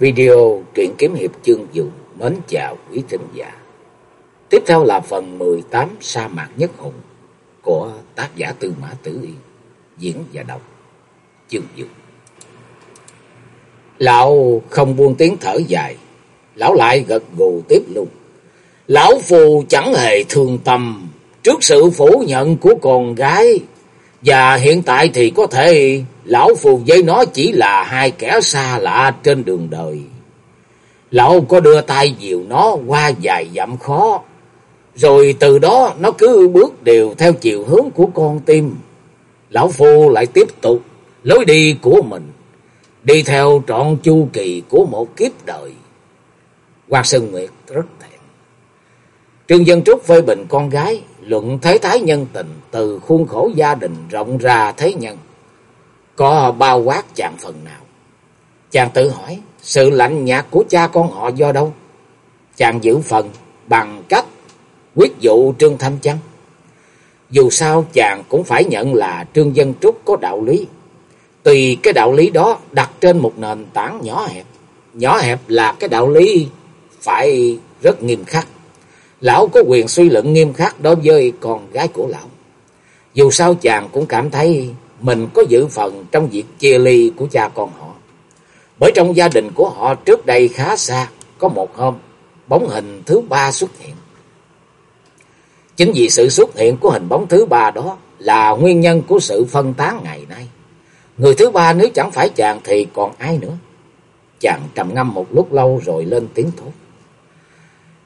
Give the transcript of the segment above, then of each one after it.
Video truyện kiếm hiệp chương dụ mến chào quý thính giả. Tiếp theo là phần 18 Sa mạc nhất hùng của tác giả Tư Mã Tử Yên, diễn và đọc chương dụ. Lão không buông tiếng thở dài, lão lại gật gù tiếp luôn. Lão phù chẳng hề thương tâm trước sự phủ nhận của con gái và hiện tại thì có thể lão phù với nó chỉ là hai kẻ xa lạ trên đường đời. Lão có đưa tay dìu nó qua vài dặm khó. Rồi từ đó nó cứ bước đều theo chiều hướng của con tim. Lão phù lại tiếp tục lối đi của mình. Đi theo trọn chu kỳ của một kiếp đời. Hoàng Sơn Nguyệt rất thẹn. Trương Dân Trúc phê bình con gái luận thế thái nhân tình từ khuôn khổ gia đình rộng ra thế nhân. Có bao quát chàng phần nào? Chàng tự hỏi, sự lạnh nhạt của cha con họ do đâu? Chàng giữ phần bằng cách quyết dụ Trương Thanh Chăng. Dù sao chàng cũng phải nhận là Trương Dân Trúc có đạo lý. Tùy cái đạo lý đó đặt trên một nền tảng nhỏ hẹp. Nhỏ hẹp là cái đạo lý phải rất nghiêm khắc. Lão có quyền suy luận nghiêm khắc đối với con gái của lão. Dù sao chàng cũng cảm thấy mình có dự phần trong việc chia ly của cha con họ. Bởi trong gia đình của họ trước đây khá xa, có một hôm, bóng hình thứ ba xuất hiện. Chính vì sự xuất hiện của hình bóng thứ ba đó là nguyên nhân của sự phân tán ngày nay. Người thứ ba nếu chẳng phải chàng thì còn ai nữa? Chàng trầm ngâm một lúc lâu rồi lên tiếng thốt.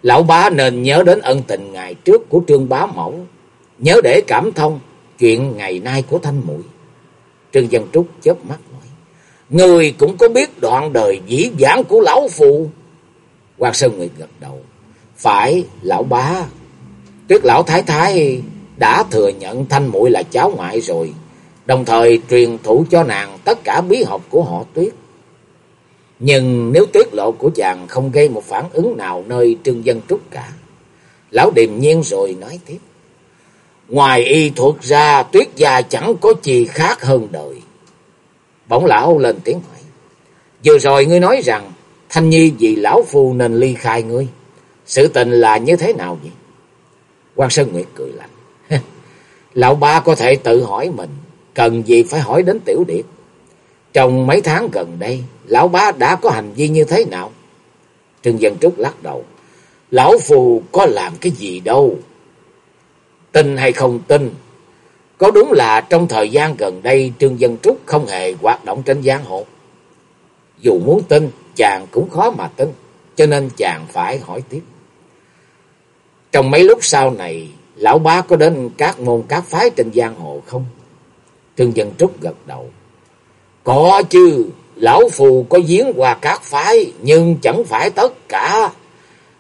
Lão bá nên nhớ đến ân tình ngày trước của trương bá mẫu. Nhớ để cảm thông chuyện ngày nay của thanh muội Trương Dân Trúc chớp mắt nói. Người cũng có biết đoạn đời dĩ vãng của lão phụ. Hoàng Sơn Nguyệt gật đầu. Phải, lão bá. Tuyết lão thái thái đã thừa nhận thanh muội là cháu ngoại rồi. Đồng thời truyền thụ cho nàng tất cả bí học của họ Tuyết. Nhưng nếu tiết lộ của chàng không gây một phản ứng nào nơi Trương Dân Trúc cả. Lão điềm nhiên rồi nói tiếp. Ngoài y thuật ra, tuyết gia chẳng có gì khác hơn đời. Bỗng lão lên tiếng hỏi. Vừa rồi ngươi nói rằng, Thanh Nhi vì lão phu nên ly khai ngươi. Sự tình là như thế nào vậy? quan Sơn Nguyệt cười lạnh. lão ba có thể tự hỏi mình. Cần gì phải hỏi đến tiểu điệp. Trong mấy tháng gần đây, lão bá đã có hành vi như thế nào? Trương Dân Trúc lắc đầu. Lão phù có làm cái gì đâu. Tin hay không tin? Có đúng là trong thời gian gần đây Trương Dân Trúc không hề hoạt động trên giang hồ? Dù muốn tin, chàng cũng khó mà tin. Cho nên chàng phải hỏi tiếp. Trong mấy lúc sau này, lão bá có đến các môn các phái trên giang hồ không? Trương Dân Trúc gật đầu. Có chứ, lão phù có giếng qua các phái, nhưng chẳng phải tất cả.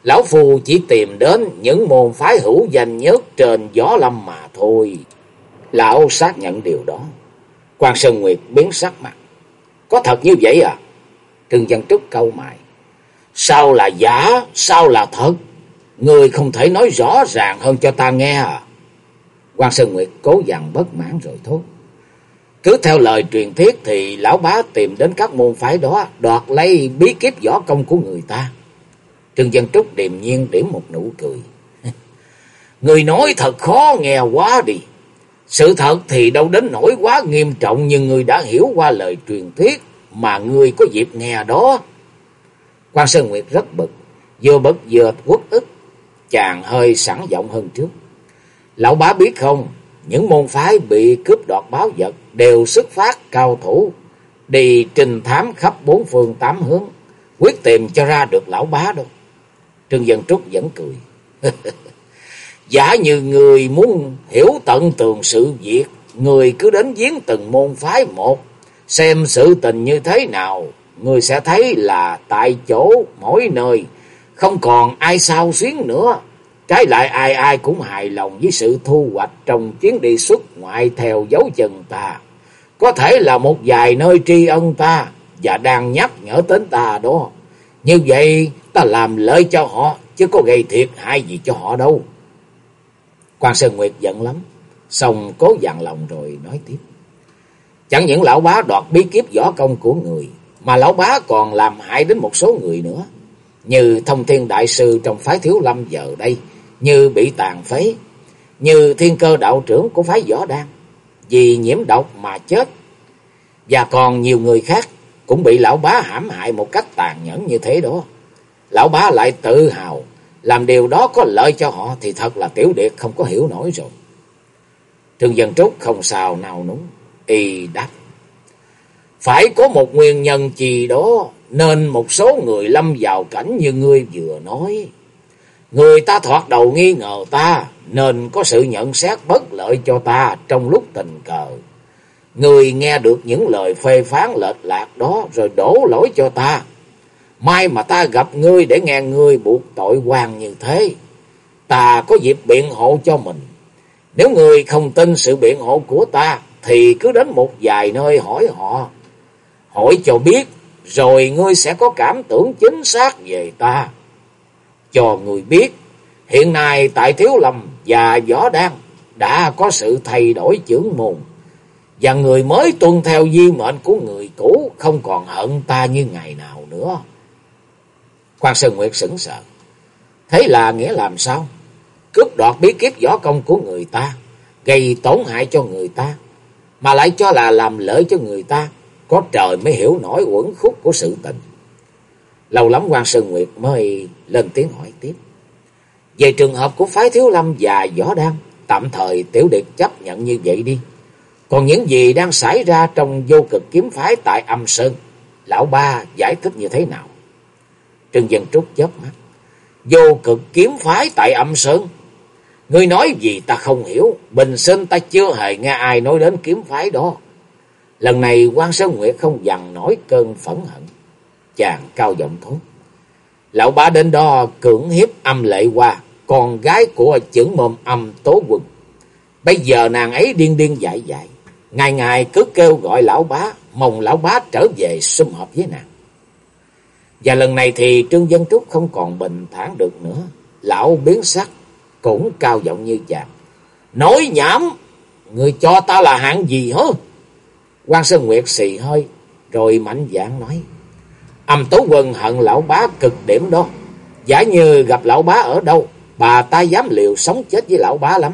Lão phù chỉ tìm đến những môn phái hữu danh nhất trên gió lâm mà thôi. Lão xác nhận điều đó. Quan Sơn Nguyệt biến sắc mặt. Có thật như vậy à? Trương Văn Trúc câu mày. Sao là giả, sao là thật? Người không thể nói rõ ràng hơn cho ta nghe à? Quan Sơn Nguyệt cố dằn bất mãn rồi thốt. Cứ theo lời truyền thuyết thì lão bá tìm đến các môn phái đó đoạt lấy bí kíp võ công của người ta. Trương Dân Trúc điềm nhiên điểm một nụ cười. Người nói thật khó nghe quá đi. Sự thật thì đâu đến nỗi quá nghiêm trọng nhưng người đã hiểu qua lời truyền thuyết mà người có dịp nghe đó. Quan Sơn Nguyệt rất bực, vừa bực vừa quất ức, chàng hơi sẵn giọng hơn trước. Lão bá biết không, những môn phái bị cướp đoạt báo vật đều xuất phát cao thủ, đi trình thám khắp bốn phương tám hướng, quyết tìm cho ra được lão bá đâu. Trương Dân Trúc vẫn cười. Giả như người muốn hiểu tận tường sự việc, người cứ đến giếng từng môn phái một, xem sự tình như thế nào, người sẽ thấy là tại chỗ mỗi nơi, không còn ai sao xuyến nữa. Trái lại ai ai cũng hài lòng với sự thu hoạch trong chuyến đi xuất ngoại theo dấu chân ta. Có thể là một vài nơi tri ân ta và đang nhắc nhở đến ta đó. Như vậy ta làm lợi cho họ chứ có gây thiệt hại gì cho họ đâu. Quan Sơn Nguyệt giận lắm, xong cố dặn lòng rồi nói tiếp. Chẳng những lão bá đoạt bí kíp võ công của người, mà lão bá còn làm hại đến một số người nữa. Như thông thiên đại sư trong phái thiếu lâm giờ đây, như bị tàn phế, như thiên cơ đạo trưởng của phái võ đan, vì nhiễm độc mà chết. Và còn nhiều người khác cũng bị lão bá hãm hại một cách tàn nhẫn như thế đó. Lão bá lại tự hào, làm điều đó có lợi cho họ thì thật là tiểu điệt không có hiểu nổi rồi. Trương Dân Trúc không sao nào núng, y đáp. Phải có một nguyên nhân gì đó nên một số người lâm vào cảnh như ngươi vừa nói. Người ta thoạt đầu nghi ngờ ta, nên có sự nhận xét bất lợi cho ta trong lúc tình cờ. Người nghe được những lời phê phán lệch lạc đó rồi đổ lỗi cho ta. Mai mà ta gặp ngươi để nghe ngươi buộc tội hoàng như thế. Ta có dịp biện hộ cho mình. Nếu ngươi không tin sự biện hộ của ta, thì cứ đến một vài nơi hỏi họ. Hỏi cho biết, rồi ngươi sẽ có cảm tưởng chính xác về ta. Cho người biết hiện nay tại Thiếu Lâm và Võ Đan đã có sự thay đổi trưởng môn. Và người mới tuân theo di mệnh của người cũ không còn hận ta như ngày nào nữa. Quan Sơn Nguyệt sững sờ. Thế là nghĩa làm sao? Cướp đoạt bí kíp võ công của người ta, gây tổn hại cho người ta, mà lại cho là làm lợi cho người ta, có trời mới hiểu nổi uẩn khúc của sự tình. Lâu lắm quan Sơn Nguyệt mới lên tiếng hỏi tiếp. Về trường hợp của phái Thiếu Lâm và Võ Đan, tạm thời Tiểu Điệp chấp nhận như vậy đi. Còn những gì đang xảy ra trong vô cực kiếm phái tại âm Sơn, Lão Ba giải thích như thế nào? Trương Dân Trúc chớp mắt. Vô cực kiếm phái tại âm Sơn. Ngươi nói gì ta không hiểu. Bình sinh ta chưa hề nghe ai nói đến kiếm phái đó. Lần này quan Sơn Nguyệt không dằn nổi cơn phẫn hận. Chàng cao giọng thốt. Lão bá đến đó cưỡng hiếp âm lệ qua. Con gái của trưởng mồm âm tố quần. Bây giờ nàng ấy điên điên dại dại. Ngày ngày cứ kêu gọi lão bá. Mong lão bá trở về sum họp với nàng. Và lần này thì Trương Dân Trúc không còn bình thản được nữa. Lão biến sắc, cũng cao giọng như chàng. Nói nhảm, người cho ta là hạng gì hả? quan Sơn Nguyệt xì hơi, rồi mạnh dạng nói. Âm Tố Quân hận lão bá cực điểm đó. Giả như gặp lão bá ở đâu, bà ta dám liều sống chết với lão bá lắm.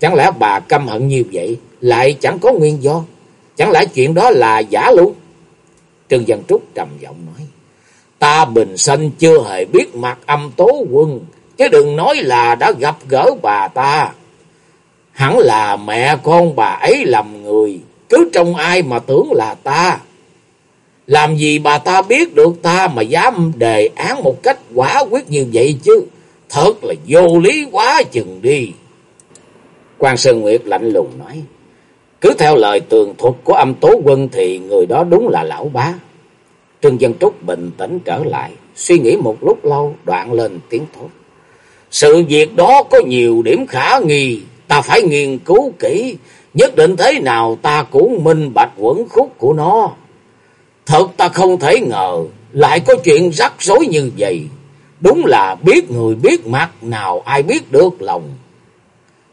Chẳng lẽ bà căm hận như vậy, lại chẳng có nguyên do. Chẳng lẽ chuyện đó là giả luôn? Trương Dân Trúc trầm giọng nói. Ta bình sinh chưa hề biết mặt âm tố quân, chứ đừng nói là đã gặp gỡ bà ta. Hẳn là mẹ con bà ấy lầm người, cứ trong ai mà tưởng là ta. Làm gì bà ta biết được ta mà dám đề án một cách quả quyết như vậy chứ. Thật là vô lý quá chừng đi. quan Sơn Nguyệt lạnh lùng nói. Cứ theo lời tường thuật của âm tố quân thì người đó đúng là lão bá. Trương Dân Trúc bình tĩnh trở lại, suy nghĩ một lúc lâu, đoạn lên tiếng thốt. Sự việc đó có nhiều điểm khả nghi, ta phải nghiên cứu kỹ, nhất định thế nào ta cũng minh bạch quẩn khúc của nó. Thật ta không thể ngờ, lại có chuyện rắc rối như vậy. Đúng là biết người biết mặt, nào ai biết được lòng.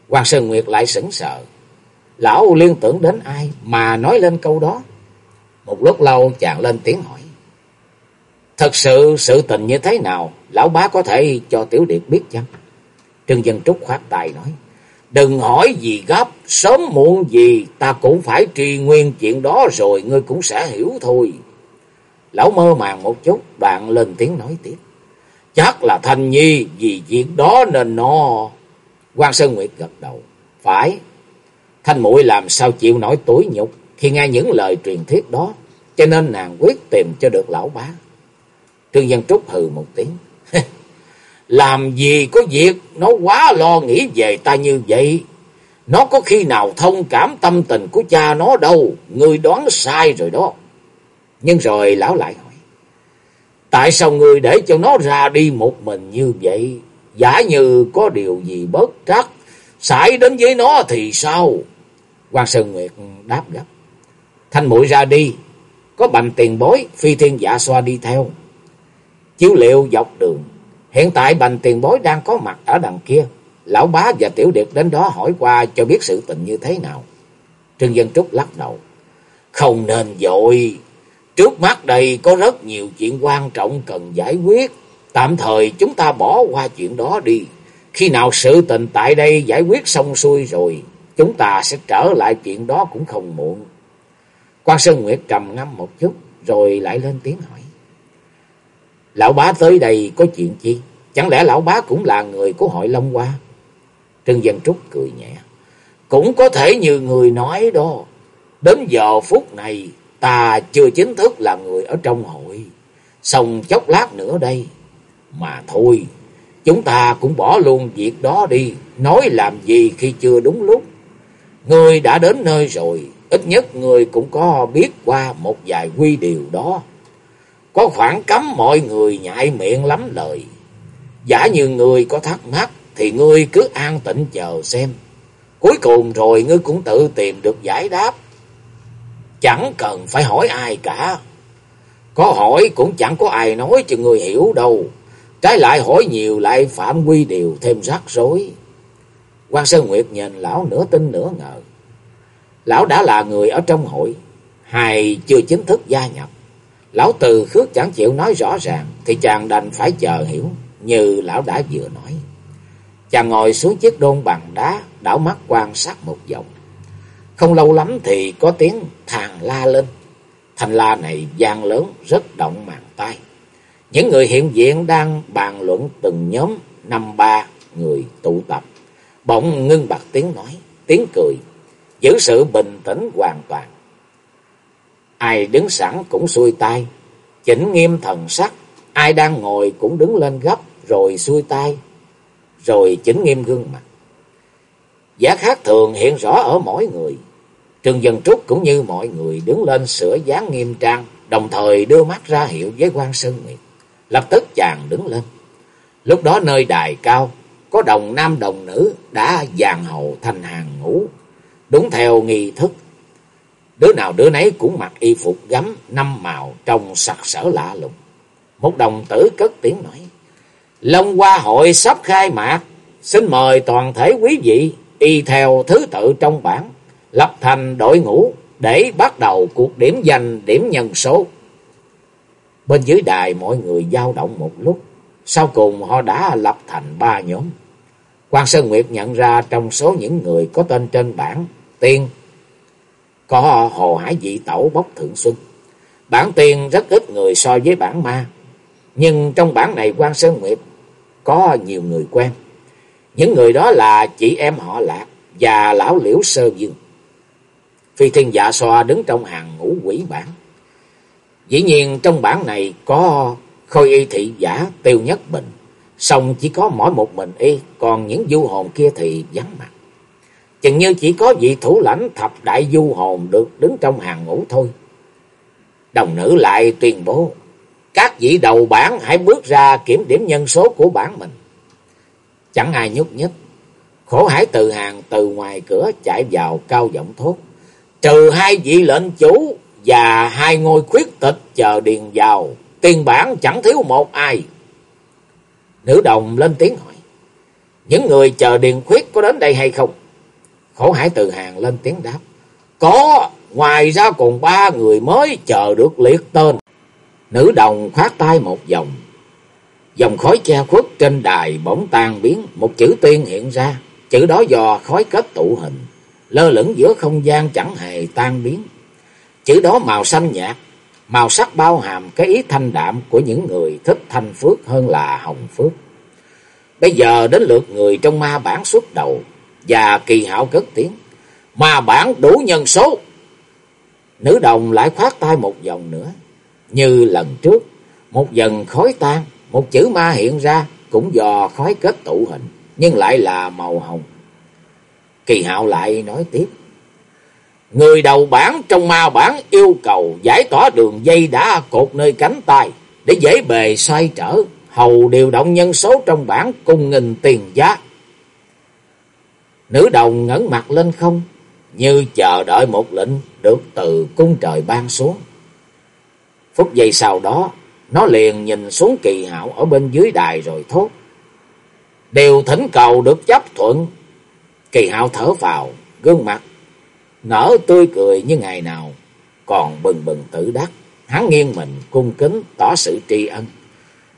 Hoàng Sơn Nguyệt lại sững sờ. Lão liên tưởng đến ai mà nói lên câu đó. Một lúc lâu chàng lên tiếng hỏi. Thật sự sự tình như thế nào, lão bá có thể cho Tiểu Điệp biết chăng? Trương Dân Trúc khoát tài nói, đừng hỏi gì gấp, sớm muộn gì ta cũng phải tri nguyên chuyện đó rồi ngươi cũng sẽ hiểu thôi. Lão mơ màng một chút, bạn lên tiếng nói tiếp. Chắc là Thanh Nhi vì việc đó nên nó... quan Sơn Nguyệt gật đầu. Phải, Thanh muội làm sao chịu nổi tối nhục khi nghe những lời truyền thuyết đó, cho nên nàng quyết tìm cho được lão bá. Trương Dân Trúc hừ một tiếng. Làm gì có việc nó quá lo nghĩ về ta như vậy. Nó có khi nào thông cảm tâm tình của cha nó đâu. người đoán sai rồi đó. Nhưng rồi lão lại hỏi. Tại sao ngươi để cho nó ra đi một mình như vậy? Giả như có điều gì bất trắc. Xảy đến với nó thì sao? Quan Sơn Nguyệt đáp gấp. Thanh mũi ra đi. Có bành tiền bối, phi thiên dạ xoa đi theo chiếu liệu dọc đường. Hiện tại bành tiền bối đang có mặt ở đằng kia. Lão bá và tiểu điệp đến đó hỏi qua cho biết sự tình như thế nào. Trương Dân Trúc lắc đầu. Không nên dội. Trước mắt đây có rất nhiều chuyện quan trọng cần giải quyết. Tạm thời chúng ta bỏ qua chuyện đó đi. Khi nào sự tình tại đây giải quyết xong xuôi rồi, chúng ta sẽ trở lại chuyện đó cũng không muộn. Quan Sơn Nguyệt trầm ngâm một chút, rồi lại lên tiếng hỏi. Lão bá tới đây có chuyện chi? Chẳng lẽ lão bá cũng là người của hội Long Hoa? Trương Dân Trúc cười nhẹ. Cũng có thể như người nói đó. Đến giờ phút này ta chưa chính thức là người ở trong hội. Xong chốc lát nữa đây. Mà thôi, chúng ta cũng bỏ luôn việc đó đi. Nói làm gì khi chưa đúng lúc. Người đã đến nơi rồi. Ít nhất người cũng có biết qua một vài quy điều đó. Có khoảng cấm mọi người nhại miệng lắm lời. Giả như người có thắc mắc thì ngươi cứ an tĩnh chờ xem. Cuối cùng rồi ngươi cũng tự tìm được giải đáp. Chẳng cần phải hỏi ai cả. Có hỏi cũng chẳng có ai nói cho người hiểu đâu. Trái lại hỏi nhiều lại phạm quy điều thêm rắc rối. quan Sơn Nguyệt nhìn lão nửa tin nửa ngờ. Lão đã là người ở trong hội, hay chưa chính thức gia nhập. Lão từ khước chẳng chịu nói rõ ràng, thì chàng đành phải chờ hiểu, như lão đã vừa nói. Chàng ngồi xuống chiếc đôn bằng đá, đảo mắt quan sát một vòng. Không lâu lắm thì có tiếng thàn la lên. Thành la này gian lớn, rất động màn tai. Những người hiện diện đang bàn luận từng nhóm năm ba người tụ tập. Bỗng ngưng bặt tiếng nói, tiếng cười, giữ sự bình tĩnh hoàn toàn. Ai đứng sẵn cũng xuôi tay, chỉnh nghiêm thần sắc, ai đang ngồi cũng đứng lên gấp rồi xuôi tay, rồi chỉnh nghiêm gương mặt. Giá khác thường hiện rõ ở mỗi người. Trương Dân Trúc cũng như mọi người đứng lên sửa dáng nghiêm trang, đồng thời đưa mắt ra hiệu với quan Sơn Nguyệt. Lập tức chàng đứng lên. Lúc đó nơi đài cao, có đồng nam đồng nữ đã dàn hầu thành hàng ngũ, đúng theo nghi thức. Đứa nào đứa nấy cũng mặc y phục gấm năm màu trông sặc sỡ lạ lùng. Một đồng tử cất tiếng nói. Long Hoa hội sắp khai mạc, xin mời toàn thể quý vị y theo thứ tự trong bảng, lập thành đội ngũ để bắt đầu cuộc điểm danh điểm nhân số. Bên dưới đài mọi người dao động một lúc, sau cùng họ đã lập thành ba nhóm. Quan Sơn Nguyệt nhận ra trong số những người có tên trên bảng, tiên, có Hồ Hải Dị Tẩu Bốc Thượng Xuân. Bản tiên rất ít người so với bản ma, nhưng trong bản này quan Sơn Nguyệt có nhiều người quen. Những người đó là chị em họ Lạc và lão liễu sơ dương. Phi thiên dạ xoa đứng trong hàng ngũ quỷ bản. Dĩ nhiên trong bản này có khôi y thị giả tiêu nhất bình. Xong chỉ có mỗi một mình y, còn những du hồn kia thì vắng mặt. Chừng như chỉ có vị thủ lãnh thập đại du hồn được đứng trong hàng ngũ thôi. Đồng nữ lại tuyên bố các vị đầu bản hãy bước ra kiểm điểm nhân số của bản mình. Chẳng ai nhúc nhích. Khổ hải từ hàng từ ngoài cửa chạy vào cao giọng thốt. Trừ hai vị lệnh chủ và hai ngôi khuyết tịch chờ điền vào. Tiền bản chẳng thiếu một ai. Nữ đồng lên tiếng hỏi. Những người chờ điền khuyết có đến đây hay không? Khổ hải từ hàng lên tiếng đáp. Có, ngoài ra còn ba người mới chờ được liệt tên. Nữ đồng khoát tay một vòng. Dòng khói che khuất trên đài bỗng tan biến, một chữ tiên hiện ra. Chữ đó do khói kết tụ hình, lơ lửng giữa không gian chẳng hề tan biến. Chữ đó màu xanh nhạt, màu sắc bao hàm cái ý thanh đạm của những người thích thanh phước hơn là hồng phước. Bây giờ đến lượt người trong ma bản xuất đầu, và kỳ hảo cất tiếng. Ma bản đủ nhân số. Nữ đồng lại khoát tay một vòng nữa. Như lần trước, một dần khói tan, một chữ ma hiện ra, cũng do khói kết tụ hình, nhưng lại là màu hồng. Kỳ hạo lại nói tiếp. Người đầu bản trong ma bản yêu cầu giải tỏa đường dây đã cột nơi cánh tay để dễ bề xoay trở, hầu điều động nhân số trong bản cùng nghìn tiền giá. Nữ đồng ngẩng mặt lên không, như chờ đợi một lệnh được từ cung trời ban xuống. Phút giây sau đó, nó liền nhìn xuống kỳ hạo ở bên dưới đài rồi thốt. Điều thỉnh cầu được chấp thuận. Kỳ hạo thở vào, gương mặt, nở tươi cười như ngày nào, còn bừng bừng tử đắc. hắn nghiêng mình cung kính tỏ sự tri ân.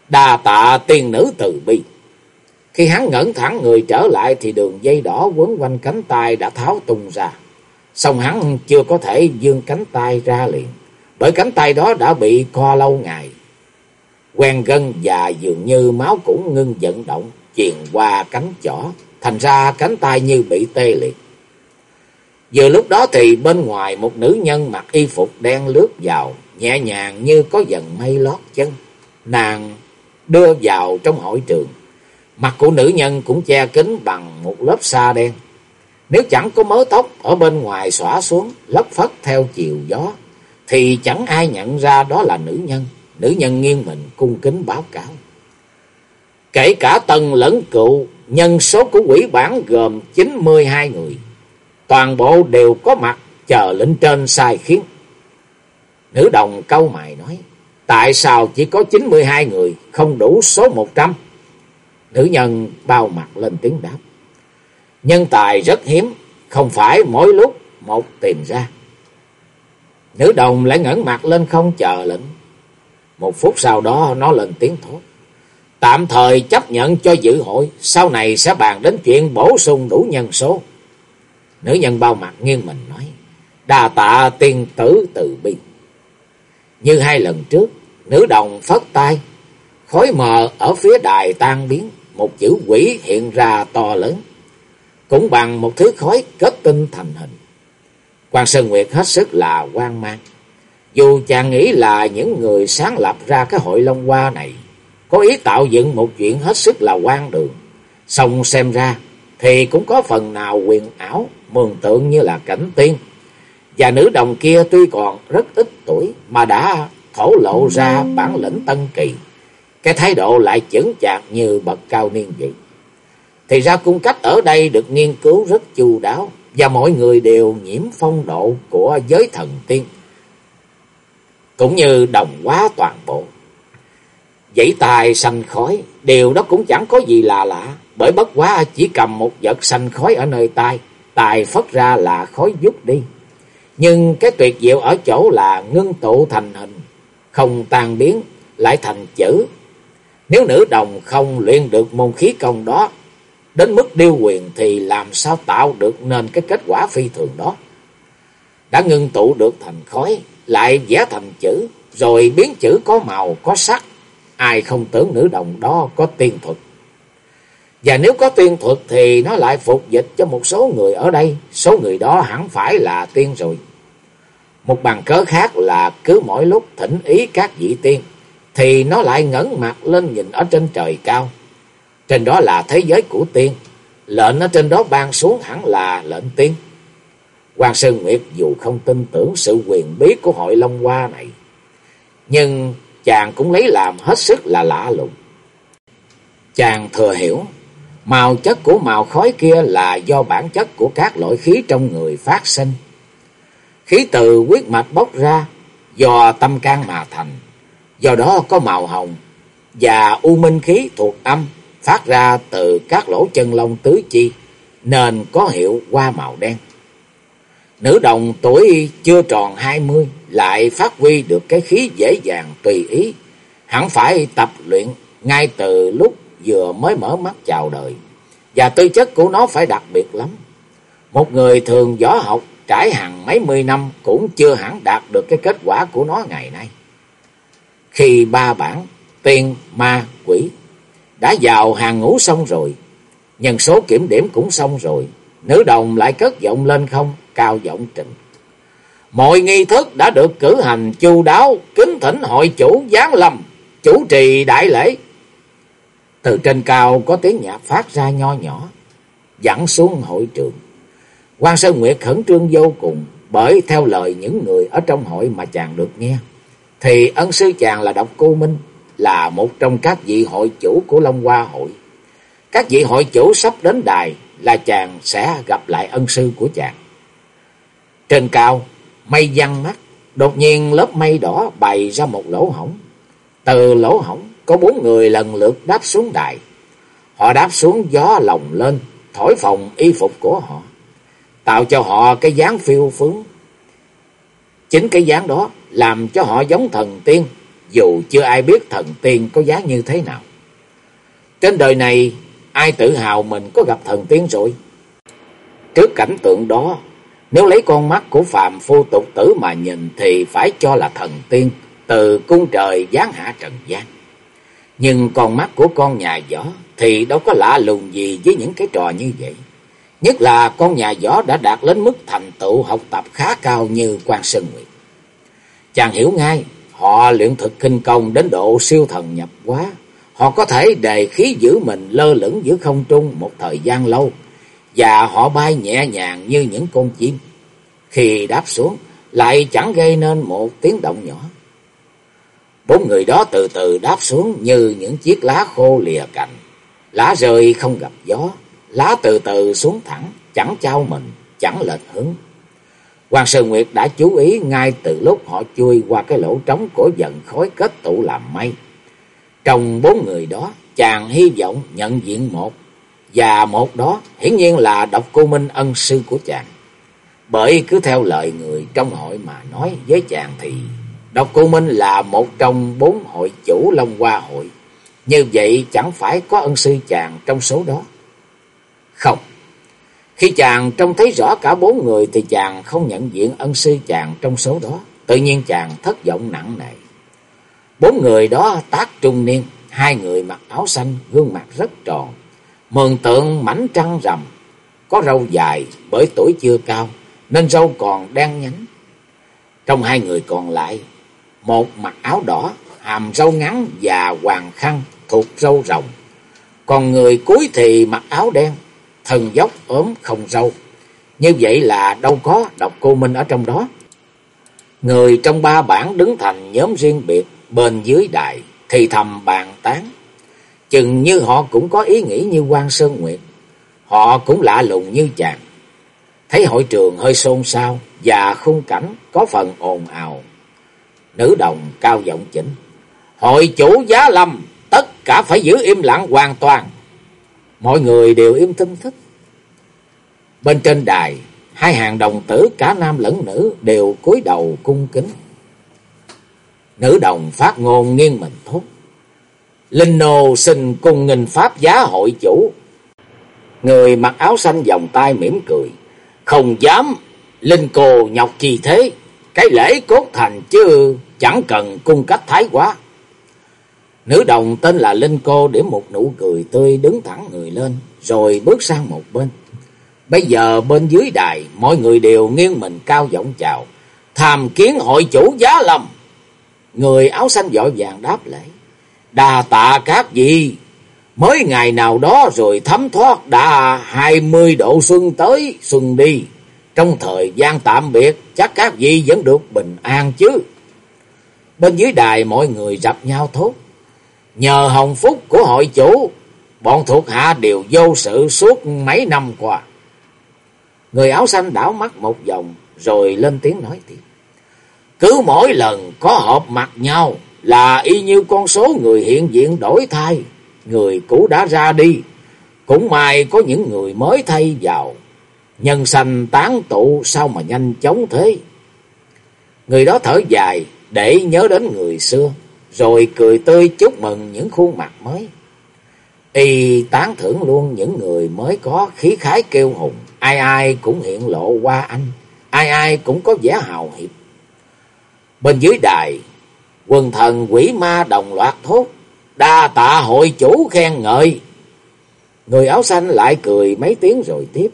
Đà tạ tiên nữ từ bi. Khi hắn ngẩn thẳng người trở lại thì đường dây đỏ quấn quanh cánh tay đã tháo tung ra. Xong hắn chưa có thể dương cánh tay ra liền, bởi cánh tay đó đã bị co lâu ngày. Quen gân và dường như máu cũng ngưng vận động, truyền qua cánh chỏ, thành ra cánh tay như bị tê liệt. Vừa lúc đó thì bên ngoài một nữ nhân mặc y phục đen lướt vào, nhẹ nhàng như có dần mây lót chân. Nàng đưa vào trong hội trường. Mặt của nữ nhân cũng che kín bằng một lớp sa đen. Nếu chẳng có mớ tóc ở bên ngoài xõa xuống, lấp phất theo chiều gió, thì chẳng ai nhận ra đó là nữ nhân. Nữ nhân nghiêng mình cung kính báo cáo. Kể cả tần lẫn cựu, nhân số của quỷ bản gồm 92 người. Toàn bộ đều có mặt chờ lệnh trên sai khiến. Nữ đồng câu mày nói, tại sao chỉ có 92 người, không đủ số 100? Nữ nhân bao mặt lên tiếng đáp. Nhân tài rất hiếm, không phải mỗi lúc một tìm ra. Nữ đồng lại ngẩn mặt lên không chờ lệnh. Một phút sau đó nó lên tiếng thốt. Tạm thời chấp nhận cho dự hội, sau này sẽ bàn đến chuyện bổ sung đủ nhân số. Nữ nhân bao mặt nghiêng mình nói, đà tạ tiên tử từ bi. Như hai lần trước, nữ đồng phất tay, khói mờ ở phía đài tan biến, một chữ quỷ hiện ra to lớn, cũng bằng một thứ khói kết tinh thành hình. Quan Sơn Nguyệt hết sức là quan mang. Dù chàng nghĩ là những người sáng lập ra cái hội Long Hoa này có ý tạo dựng một chuyện hết sức là quan đường, xong xem ra thì cũng có phần nào quyền ảo, mường tượng như là cảnh tiên. Và nữ đồng kia tuy còn rất ít tuổi mà đã thổ lộ ra bản lĩnh tân kỳ. Cái thái độ lại chững chạc như bậc cao niên vậy. Thì ra cung cách ở đây được nghiên cứu rất chu đáo và mọi người đều nhiễm phong độ của giới thần tiên. Cũng như đồng hóa toàn bộ. Dãy tài xanh khói, điều đó cũng chẳng có gì là lạ, bởi bất quá chỉ cầm một vật xanh khói ở nơi tai, tài phất ra là khói rút đi. Nhưng cái tuyệt diệu ở chỗ là ngưng tụ thành hình, không tan biến, lại thành chữ. Nếu nữ đồng không luyện được môn khí công đó, đến mức điêu quyền thì làm sao tạo được nên cái kết quả phi thường đó. Đã ngưng tụ được thành khói, lại vẽ thành chữ, rồi biến chữ có màu, có sắc, ai không tưởng nữ đồng đó có tiên thuật. Và nếu có tiên thuật thì nó lại phục dịch cho một số người ở đây, số người đó hẳn phải là tiên rồi. Một bằng cớ khác là cứ mỗi lúc thỉnh ý các vị tiên, thì nó lại ngẩng mặt lên nhìn ở trên trời cao. Trên đó là thế giới của tiên, lệnh ở trên đó ban xuống hẳn là lệnh tiên. Hoàng Sơn Nguyệt dù không tin tưởng sự quyền bí của hội Long Hoa này, nhưng chàng cũng lấy làm hết sức là lạ lùng. Chàng thừa hiểu, màu chất của màu khói kia là do bản chất của các loại khí trong người phát sinh. Khí từ huyết mạch bốc ra, do tâm can mà thành, do đó có màu hồng, và u minh khí thuộc âm phát ra từ các lỗ chân lông tứ chi, nên có hiệu qua màu đen. Nữ đồng tuổi chưa tròn hai mươi lại phát huy được cái khí dễ dàng tùy ý, hẳn phải tập luyện ngay từ lúc vừa mới mở mắt chào đời. Và tư chất của nó phải đặc biệt lắm. Một người thường võ học trải hàng mấy mươi năm cũng chưa hẳn đạt được cái kết quả của nó ngày nay. Khi ba bản tiên, ma, quỷ đã vào hàng ngũ xong rồi, nhân số kiểm điểm cũng xong rồi, nữ đồng lại cất giọng lên không, cao giọng trình. Mọi nghi thức đã được cử hành chu đáo, kính thỉnh hội chủ giáng lâm, chủ trì đại lễ. Từ trên cao có tiếng nhạc phát ra nho nhỏ, dẫn xuống hội trường. quan Sơn Nguyệt khẩn trương vô cùng, bởi theo lời những người ở trong hội mà chàng được nghe, thì ân sư chàng là Độc Cô Minh, là một trong các vị hội chủ của Long Hoa hội. Các vị hội chủ sắp đến đài là chàng sẽ gặp lại ân sư của chàng. Trên cao, mây văng mắt, đột nhiên lớp mây đỏ bày ra một lỗ hổng. Từ lỗ hổng, có bốn người lần lượt đáp xuống đài. Họ đáp xuống gió lồng lên, thổi phồng y phục của họ, tạo cho họ cái dáng phiêu phướng. Chính cái dáng đó làm cho họ giống thần tiên, dù chưa ai biết thần tiên có giá như thế nào. Trên đời này, ai tự hào mình có gặp thần tiên rồi? Trước cảnh tượng đó, nếu lấy con mắt của phàm phu tục tử mà nhìn thì phải cho là thần tiên từ cung trời giáng hạ trần gian. Nhưng con mắt của con nhà võ thì đâu có lạ lùng gì với những cái trò như vậy. Nhất là con nhà võ đã đạt đến mức thành tựu học tập khá cao như quan Sơn Nguyệt. Chàng hiểu ngay, họ luyện thực kinh công đến độ siêu thần nhập quá. Họ có thể đề khí giữ mình lơ lửng giữa không trung một thời gian lâu. Và họ bay nhẹ nhàng như những con chim. Khi đáp xuống, lại chẳng gây nên một tiếng động nhỏ. Bốn người đó từ từ đáp xuống như những chiếc lá khô lìa cành. Lá rơi không gặp gió, lá từ từ xuống thẳng, chẳng trao mình, chẳng lệch hướng. Hoàng Sơn Nguyệt đã chú ý ngay từ lúc họ chui qua cái lỗ trống của dần khói kết tụ làm mây. Trong bốn người đó, chàng hy vọng nhận diện một, và một đó hiển nhiên là độc cô Minh ân sư của chàng. Bởi cứ theo lời người trong hội mà nói với chàng thì Độc Cô Minh là một trong bốn hội chủ Long Hoa hội. Như vậy chẳng phải có ân sư chàng trong số đó. Không. Khi chàng trông thấy rõ cả bốn người thì chàng không nhận diện ân sư chàng trong số đó. Tự nhiên chàng thất vọng nặng nề. Bốn người đó tác trung niên, hai người mặc áo xanh, gương mặt rất tròn. Mường tượng mảnh trăng rằm, có râu dài bởi tuổi chưa cao, nên râu còn đen nhánh. Trong hai người còn lại, một mặc áo đỏ, hàm râu ngắn và hoàng khăn thuộc râu rồng. Còn người cuối thì mặc áo đen, thần dốc ốm không râu. Như vậy là đâu có độc cô Minh ở trong đó. Người trong ba bản đứng thành nhóm riêng biệt bên dưới đài thì thầm bàn tán. Chừng như họ cũng có ý nghĩ như quan Sơn Nguyệt. Họ cũng lạ lùng như chàng. Thấy hội trường hơi xôn xao và khung cảnh có phần ồn ào. Nữ đồng cao giọng chỉnh. Hội chủ giá lâm, tất cả phải giữ im lặng hoàn toàn. Mọi người đều im tinh thích. Bên trên đài, hai hàng đồng tử cả nam lẫn nữ đều cúi đầu cung kính. Nữ đồng phát ngôn nghiêng mình thốt. Linh nô xin cung nghìn pháp giá hội chủ. Người mặc áo xanh vòng tay mỉm cười. Không dám, Linh cô nhọc chi thế, cái lễ cốt thành chứ chẳng cần cung cách thái quá. Nữ đồng tên là Linh Cô để một nụ cười tươi đứng thẳng người lên, rồi bước sang một bên. Bây giờ bên dưới đài, mọi người đều nghiêng mình cao giọng chào. Tham kiến hội chủ giá lâm. Người áo xanh vội vàng đáp lễ. Đà tạ các vị. Mới ngày nào đó rồi thấm thoát đã hai mươi độ xuân tới, xuân đi. Trong thời gian tạm biệt, chắc các vị vẫn được bình an chứ. Bên dưới đài mọi người dập nhau thốt. Nhờ hồng phúc của hội chủ, bọn thuộc hạ đều vô sự suốt mấy năm qua. Người áo xanh đảo mắt một vòng, rồi lên tiếng nói tiếp. Cứ mỗi lần có họp mặt nhau là y như con số người hiện diện đổi thay. Người cũ đã ra đi, cũng may có những người mới thay vào. Nhân sanh tán tụ sao mà nhanh chóng thế. Người đó thở dài để nhớ đến người xưa, rồi cười tươi chúc mừng những khuôn mặt mới. Y tán thưởng luôn những người mới có khí khái kêu hùng, ai ai cũng hiện lộ qua anh, ai ai cũng có vẻ hào hiệp. Bên dưới đài, quần thần quỷ ma đồng loạt thốt, đa tạ hội chủ khen ngợi. Người áo xanh lại cười mấy tiếng rồi tiếp.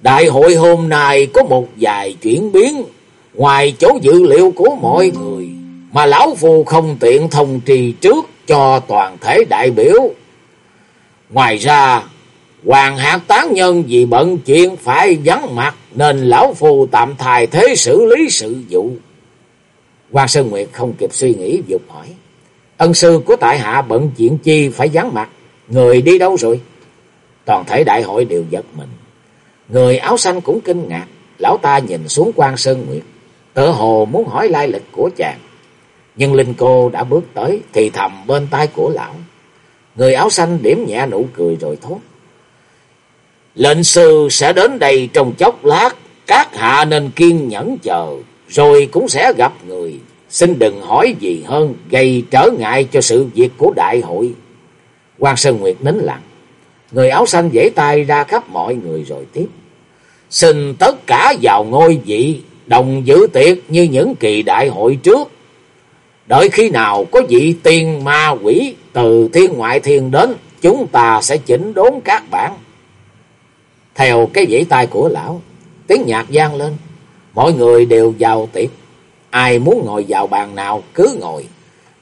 Đại hội hôm nay có một vài chuyển biến ngoài chỗ dự liệu của mọi người mà lão phù không tiện thông trì trước cho toàn thể đại biểu. Ngoài ra, hoàng hạt tán nhân vì bận chuyện phải vắng mặt nên lão phù tạm thay thế xử lý sự vụ. Hoàng Sơn Nguyệt không kịp suy nghĩ dục hỏi. Ân sư của tại hạ bận chuyện chi phải vắng mặt, người đi đâu rồi? Toàn thể đại hội đều giật mình. Người áo xanh cũng kinh ngạc, lão ta nhìn xuống quan Sơn Nguyệt, tự hồ muốn hỏi lai lịch của chàng. Nhưng Linh cô đã bước tới, thì thầm bên tai của lão. Người áo xanh điểm nhẹ nụ cười rồi thốt. Lệnh sư sẽ đến đây trong chốc lát, các hạ nên kiên nhẫn chờ, rồi cũng sẽ gặp người. Xin đừng hỏi gì hơn, gây trở ngại cho sự việc của đại hội. quan Sơn Nguyệt nín lặng. Người áo xanh dễ tay ra khắp mọi người rồi tiếp. Xin tất cả vào ngôi vị, đồng giữ tiệc như những kỳ đại hội trước. Đợi khi nào có vị tiên ma quỷ từ thiên ngoại thiên đến, chúng ta sẽ chỉnh đốn các bạn. Theo cái vẫy tay của lão, tiếng nhạc vang lên, mọi người đều vào tiệc. Ai muốn ngồi vào bàn nào cứ ngồi,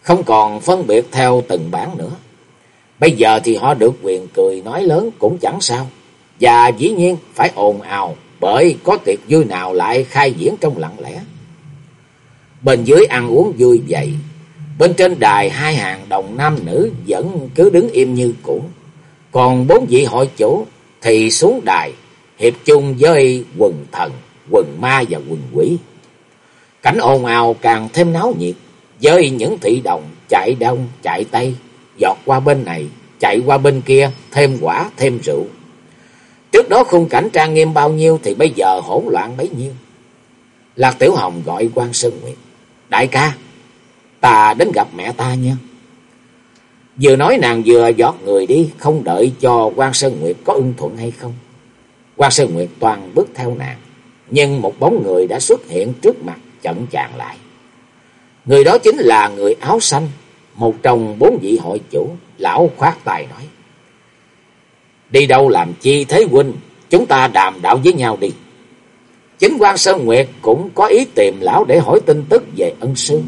không còn phân biệt theo từng bản nữa. Bây giờ thì họ được quyền cười nói lớn cũng chẳng sao. Và dĩ nhiên phải ồn ào bởi có tiệc vui nào lại khai diễn trong lặng lẽ. Bên dưới ăn uống vui vậy, bên trên đài hai hàng đồng nam nữ vẫn cứ đứng im như cũ. Còn bốn vị hội chủ thì xuống đài hiệp chung với quần thần, quần ma và quần quỷ. Cảnh ồn ào càng thêm náo nhiệt, với những thị đồng chạy đông, chạy tây, giọt qua bên này, chạy qua bên kia, thêm quả, thêm rượu. Trước đó khung cảnh trang nghiêm bao nhiêu thì bây giờ hỗn loạn bấy nhiêu. Lạc Tiểu Hồng gọi quan Sơn Nguyệt. Đại ca, ta đến gặp mẹ ta nha. Vừa nói nàng vừa giọt người đi, không đợi cho quan Sơn Nguyệt có ưng thuận hay không. quan Sơn Nguyệt toàn bước theo nàng, nhưng một bóng người đã xuất hiện trước mặt chậm chàng lại. Người đó chính là người áo xanh, một trong bốn vị hội chủ, lão khoát tài nói. Đi đâu làm chi thế huynh, chúng ta đàm đạo với nhau đi. Chính quan Sơn Nguyệt cũng có ý tìm lão để hỏi tin tức về ân sư.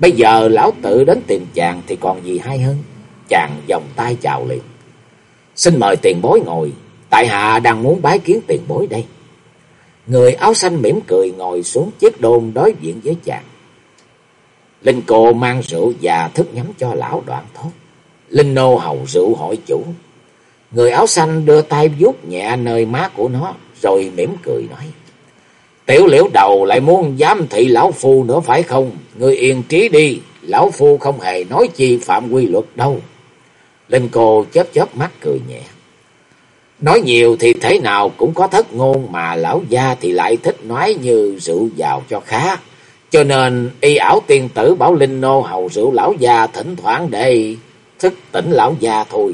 Bây giờ lão tự đến tìm chàng thì còn gì hay hơn. Chàng vòng tay chào liền. Xin mời tiền bối ngồi, tại hạ đang muốn bái kiến tiền bối đây. Người áo xanh mỉm cười ngồi xuống chiếc đôn đối diện với chàng. Linh cô mang rượu và thức nhắm cho lão đoạn thốt. Linh nô hầu rượu hỏi chủ. Người áo xanh đưa tay vuốt nhẹ nơi má của nó, rồi mỉm cười nói. Tiểu liễu đầu lại muốn giám thị lão phu nữa phải không? Người yên trí đi, lão phu không hề nói chi phạm quy luật đâu. Linh cô chớp chớp mắt cười nhẹ. Nói nhiều thì thế nào cũng có thất ngôn mà lão gia thì lại thích nói như rượu vào cho khá. Cho nên y ảo tiên tử bảo Linh Nô hầu rượu lão gia thỉnh thoảng để thức tỉnh lão gia thôi.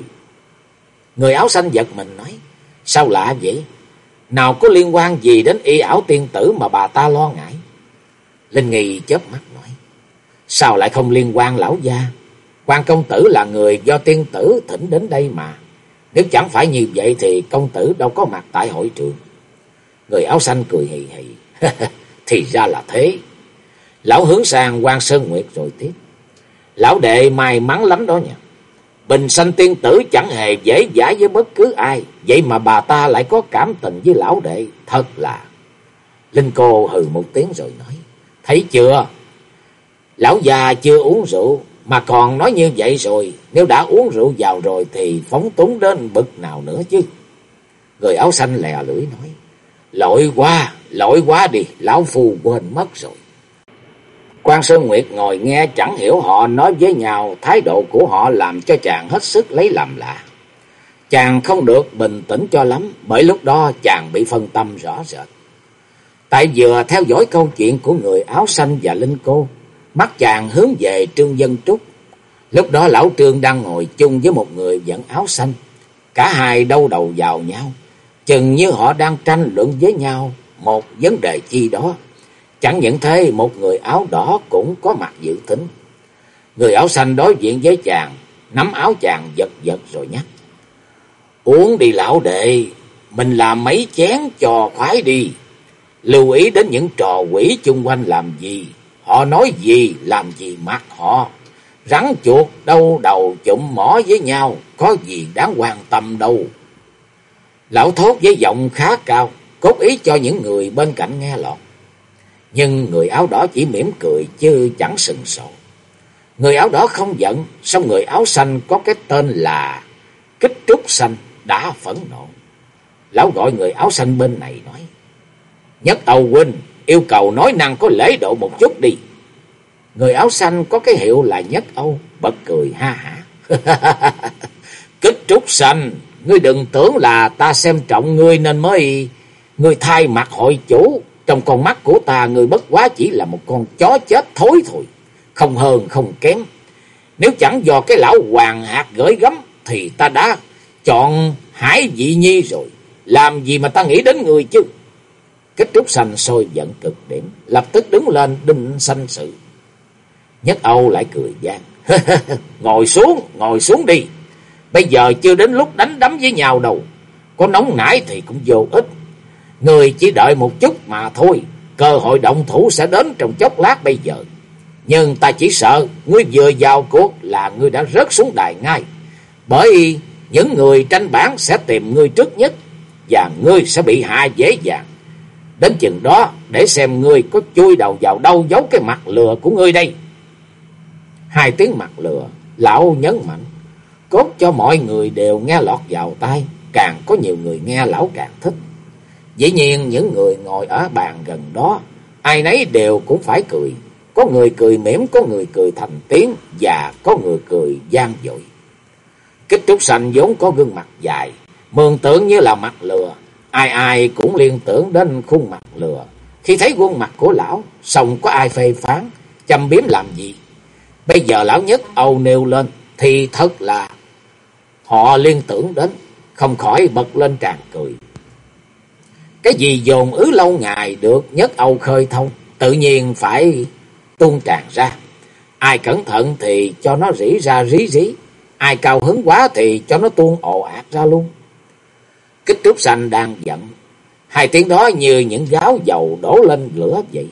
Người áo xanh giật mình nói, sao lạ vậy? Nào có liên quan gì đến y ảo tiên tử mà bà ta lo ngại? Linh Nghi chớp mắt nói, sao lại không liên quan lão gia? quan công tử là người do tiên tử thỉnh đến đây mà. Nếu chẳng phải như vậy thì công tử đâu có mặt tại hội trường. Người áo xanh cười hì hì. thì ra là thế. Lão hướng sang quan Sơn Nguyệt rồi tiếp. Lão đệ may mắn lắm đó nha. Bình sanh tiên tử chẳng hề dễ dãi với bất cứ ai. Vậy mà bà ta lại có cảm tình với lão đệ. Thật là... Linh cô hừ một tiếng rồi nói. Thấy chưa? Lão già chưa uống rượu. Mà còn nói như vậy rồi. Nếu đã uống rượu vào rồi thì phóng túng đến bực nào nữa chứ. Người áo xanh lè lưỡi nói. Lội quá lội quá đi. Lão phù quên mất rồi. Quan Sơn Nguyệt ngồi nghe chẳng hiểu họ nói với nhau, thái độ của họ làm cho chàng hết sức lấy làm lạ. Chàng không được bình tĩnh cho lắm, bởi lúc đó chàng bị phân tâm rõ rệt. Tại vừa theo dõi câu chuyện của người áo xanh và Linh Cô, mắt chàng hướng về Trương Dân Trúc. Lúc đó lão Trương đang ngồi chung với một người dẫn áo xanh. Cả hai đâu đầu vào nhau, chừng như họ đang tranh luận với nhau một vấn đề chi đó. Chẳng những thế một người áo đỏ cũng có mặt dự tính. Người áo xanh đối diện với chàng, nắm áo chàng giật giật rồi nhắc. Uống đi lão đệ, mình làm mấy chén cho khoái đi. Lưu ý đến những trò quỷ chung quanh làm gì, họ nói gì làm gì mặc họ. Rắn chuột đâu đầu chụm mỏ với nhau, có gì đáng quan tâm đâu. Lão thốt với giọng khá cao, cốt ý cho những người bên cạnh nghe lọt. Nhưng người áo đỏ chỉ mỉm cười chứ chẳng sừng sộ. Người áo đỏ không giận, song người áo xanh có cái tên là Kích Trúc Xanh đã phẫn nộ. Lão gọi người áo xanh bên này nói. Nhất Âu huynh yêu cầu nói năng có lễ độ một chút đi. Người áo xanh có cái hiệu là Nhất Âu, bật cười ha hả. Kích Trúc Xanh, ngươi đừng tưởng là ta xem trọng ngươi nên mới... Ngươi thay mặt hội chủ Trong con mắt của ta người bất quá chỉ là một con chó chết thối thôi. Không hơn không kém. Nếu chẳng do cái lão hoàng hạt gửi gắm thì ta đã chọn hải dị nhi rồi. Làm gì mà ta nghĩ đến người chứ? Kích trúc xanh sôi giận cực điểm. Lập tức đứng lên đinh sanh sự. Nhất Âu lại cười gian. ngồi xuống, ngồi xuống đi. Bây giờ chưa đến lúc đánh đấm với nhau đâu. Có nóng nảy thì cũng vô ích. Người chỉ đợi một chút mà thôi. Cơ hội động thủ sẽ đến trong chốc lát bây giờ. Nhưng ta chỉ sợ ngươi vừa vào cuộc là ngươi đã rớt xuống đài ngay. Bởi những người tranh bản sẽ tìm ngươi trước nhất. Và ngươi sẽ bị hạ dễ dàng. Đến chừng đó để xem ngươi có chui đầu vào đâu giấu cái mặt lừa của ngươi đây. Hai tiếng mặt lừa, lão nhấn mạnh. Cốt cho mọi người đều nghe lọt vào tai. Càng có nhiều người nghe lão càng thích. Dĩ nhiên những người ngồi ở bàn gần đó, ai nấy đều cũng phải cười. Có người cười mỉm, có người cười thành tiếng và có người cười gian dội. Kích trúc xanh vốn có gương mặt dài, mường tượng như là mặt lừa. Ai ai cũng liên tưởng đến khuôn mặt lừa. Khi thấy khuôn mặt của lão, xong có ai phê phán, chăm biếm làm gì. Bây giờ lão nhất âu nêu lên, thì thật là họ liên tưởng đến, không khỏi bật lên tràn cười. Cái gì dồn ứ lâu ngày được nhất âu khơi thông, tự nhiên phải tuôn tràn ra. Ai cẩn thận thì cho nó rỉ ra rí rí, ai cao hứng quá thì cho nó tuôn ồ ạt ra luôn. Kích trúc xanh đang giận, hai tiếng đó như những gáo dầu đổ lên lửa vậy.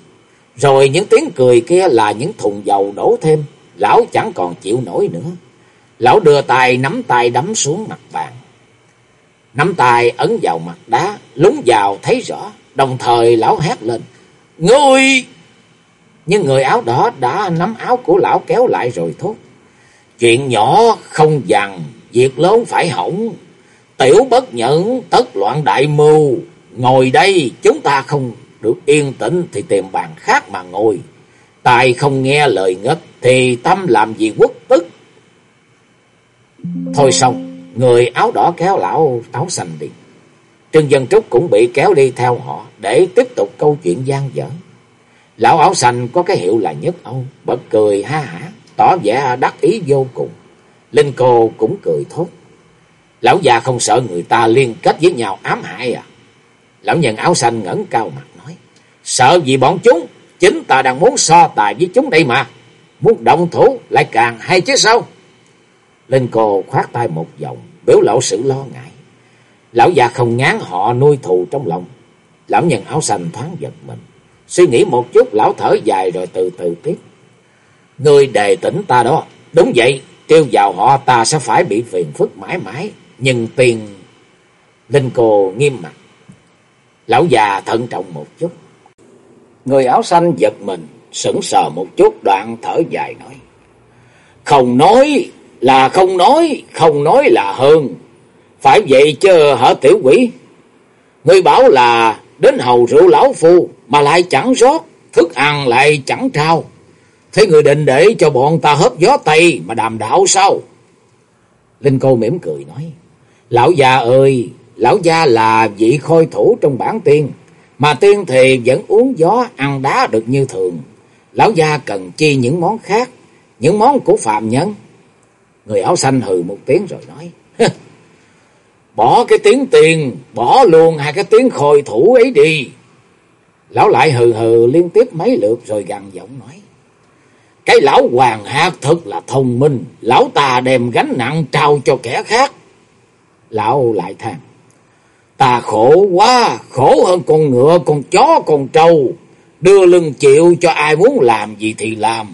Rồi những tiếng cười kia là những thùng dầu đổ thêm, lão chẳng còn chịu nổi nữa. Lão đưa tay nắm tay đấm xuống mặt bàn. Nắm tay ấn vào mặt đá, lúng vào thấy rõ, đồng thời lão hét lên. Ngươi! Nhưng người áo đỏ đã nắm áo của lão kéo lại rồi thốt. Chuyện nhỏ không dằn, việc lớn phải hỏng. Tiểu bất nhẫn, tất loạn đại mưu. Ngồi đây, chúng ta không được yên tĩnh thì tìm bàn khác mà ngồi. Tài không nghe lời ngất thì tâm làm gì quốc tức. Thôi xong, người áo đỏ kéo lão áo xanh đi. Trương Dân Trúc cũng bị kéo đi theo họ để tiếp tục câu chuyện gian dở. Lão áo xanh có cái hiệu là Nhất Âu, bật cười ha hả, tỏ vẻ đắc ý vô cùng. Linh cô cũng cười thốt. Lão già không sợ người ta liên kết với nhau ám hại à? Lão nhân áo xanh ngẩng cao mặt nói. Sợ gì bọn chúng, chính ta đang muốn so tài với chúng đây mà. Muốn động thủ lại càng hay chứ sao? Linh cô khoát tay một vòng, biểu lộ sự lo ngại. Lão già không ngán họ nuôi thù trong lòng. Lão nhân áo xanh thoáng giật mình. Suy nghĩ một chút, lão thở dài rồi từ từ tiếp. Người đề tỉnh ta đó. Đúng vậy, tiêu vào họ ta sẽ phải bị phiền phức mãi mãi. Nhưng tiền... Linh cô nghiêm mặt. Lão già thận trọng một chút. Người áo xanh giật mình, sững sờ một chút đoạn thở dài nói. Không nói là không nói, không nói là hơn. Phải vậy chứ hả tiểu quỷ? Ngươi bảo là đến hầu rượu lão phu mà lại chẳng rót, thức ăn lại chẳng trao. Thế người định để cho bọn ta hớp gió Tây mà đàm đạo sao? Linh cô mỉm cười nói, Lão già ơi, lão gia là vị khôi thủ trong bản tiên, mà tiên thì vẫn uống gió ăn đá được như thường. Lão gia cần chi những món khác, những món của phạm nhân. Người áo xanh hừ một tiếng rồi nói, Bỏ cái tiếng tiền, bỏ luôn hai cái tiếng khôi thủ ấy đi. Lão lại hừ hừ liên tiếp mấy lượt rồi gằn giọng nói. Cái lão hoàng hạt thật là thông minh, lão ta đem gánh nặng trao cho kẻ khác. Lão lại than. Ta khổ quá, khổ hơn con ngựa, con chó, con trâu. Đưa lưng chịu cho ai muốn làm gì thì làm.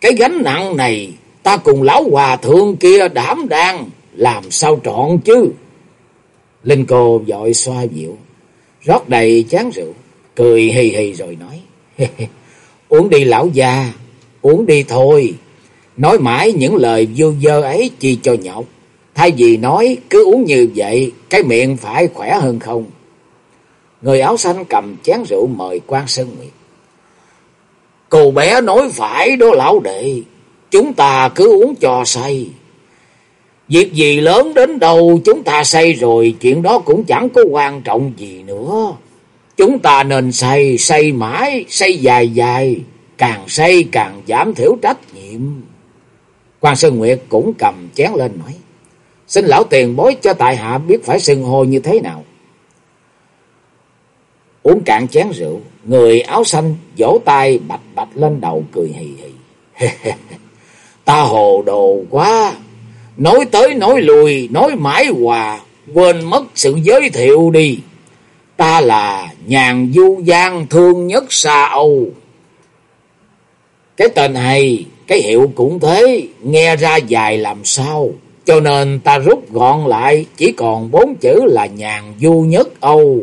Cái gánh nặng này, ta cùng lão hòa thượng kia đảm đang, làm sao trọn chứ? Linh cô dội xoa dịu, rót đầy chán rượu, cười hì hì rồi nói. uống đi lão già, uống đi thôi. Nói mãi những lời vô dơ ấy chi cho nhọc. Thay vì nói cứ uống như vậy, cái miệng phải khỏe hơn không? Người áo xanh cầm chén rượu mời quan Sơn Nguyệt. Cô bé nói phải đó lão đệ, chúng ta cứ uống cho say. Việc gì lớn đến đâu chúng ta say rồi, chuyện đó cũng chẳng có quan trọng gì nữa. Chúng ta nên say say mãi, say dài dài, càng say càng giảm thiểu trách nhiệm. Quan Sơn Nguyệt cũng cầm chén lên nói. Xin lão tiền bối cho tại hạ biết phải xưng hô như thế nào. Uống cạn chén rượu, người áo xanh vỗ tay bạch bạch lên đầu cười hì hì. Ta hồ đồ quá, nói tới nói lùi, nói mãi hòa, quên mất sự giới thiệu đi. Ta là nhàn du giang thương nhất xa Âu. Cái tên hay, cái hiệu cũng thế, nghe ra dài làm sao. Cho nên ta rút gọn lại, chỉ còn bốn chữ là nhàn du nhất Âu.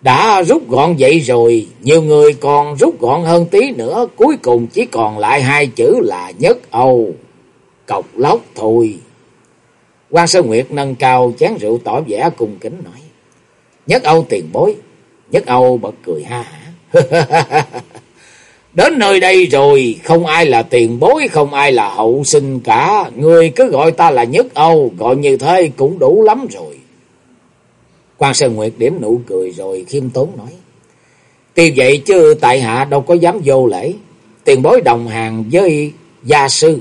Đã rút gọn vậy rồi, nhiều người còn rút gọn hơn tí nữa, cuối cùng chỉ còn lại hai chữ là nhất Âu. Cọc lóc thôi. quan Sơn Nguyệt nâng cao chén rượu tỏ vẻ cùng kính nói. Nhất Âu tiền bối. Nhất Âu bật cười ha hả. Đến nơi đây rồi, không ai là tiền bối, không ai là hậu sinh cả. Người cứ gọi ta là Nhất Âu, gọi như thế cũng đủ lắm rồi. quan Sơn Nguyệt điểm nụ cười rồi khiêm tốn nói. Tuy vậy chứ tại hạ đâu có dám vô lễ. Tiền bối đồng hàng với gia sư.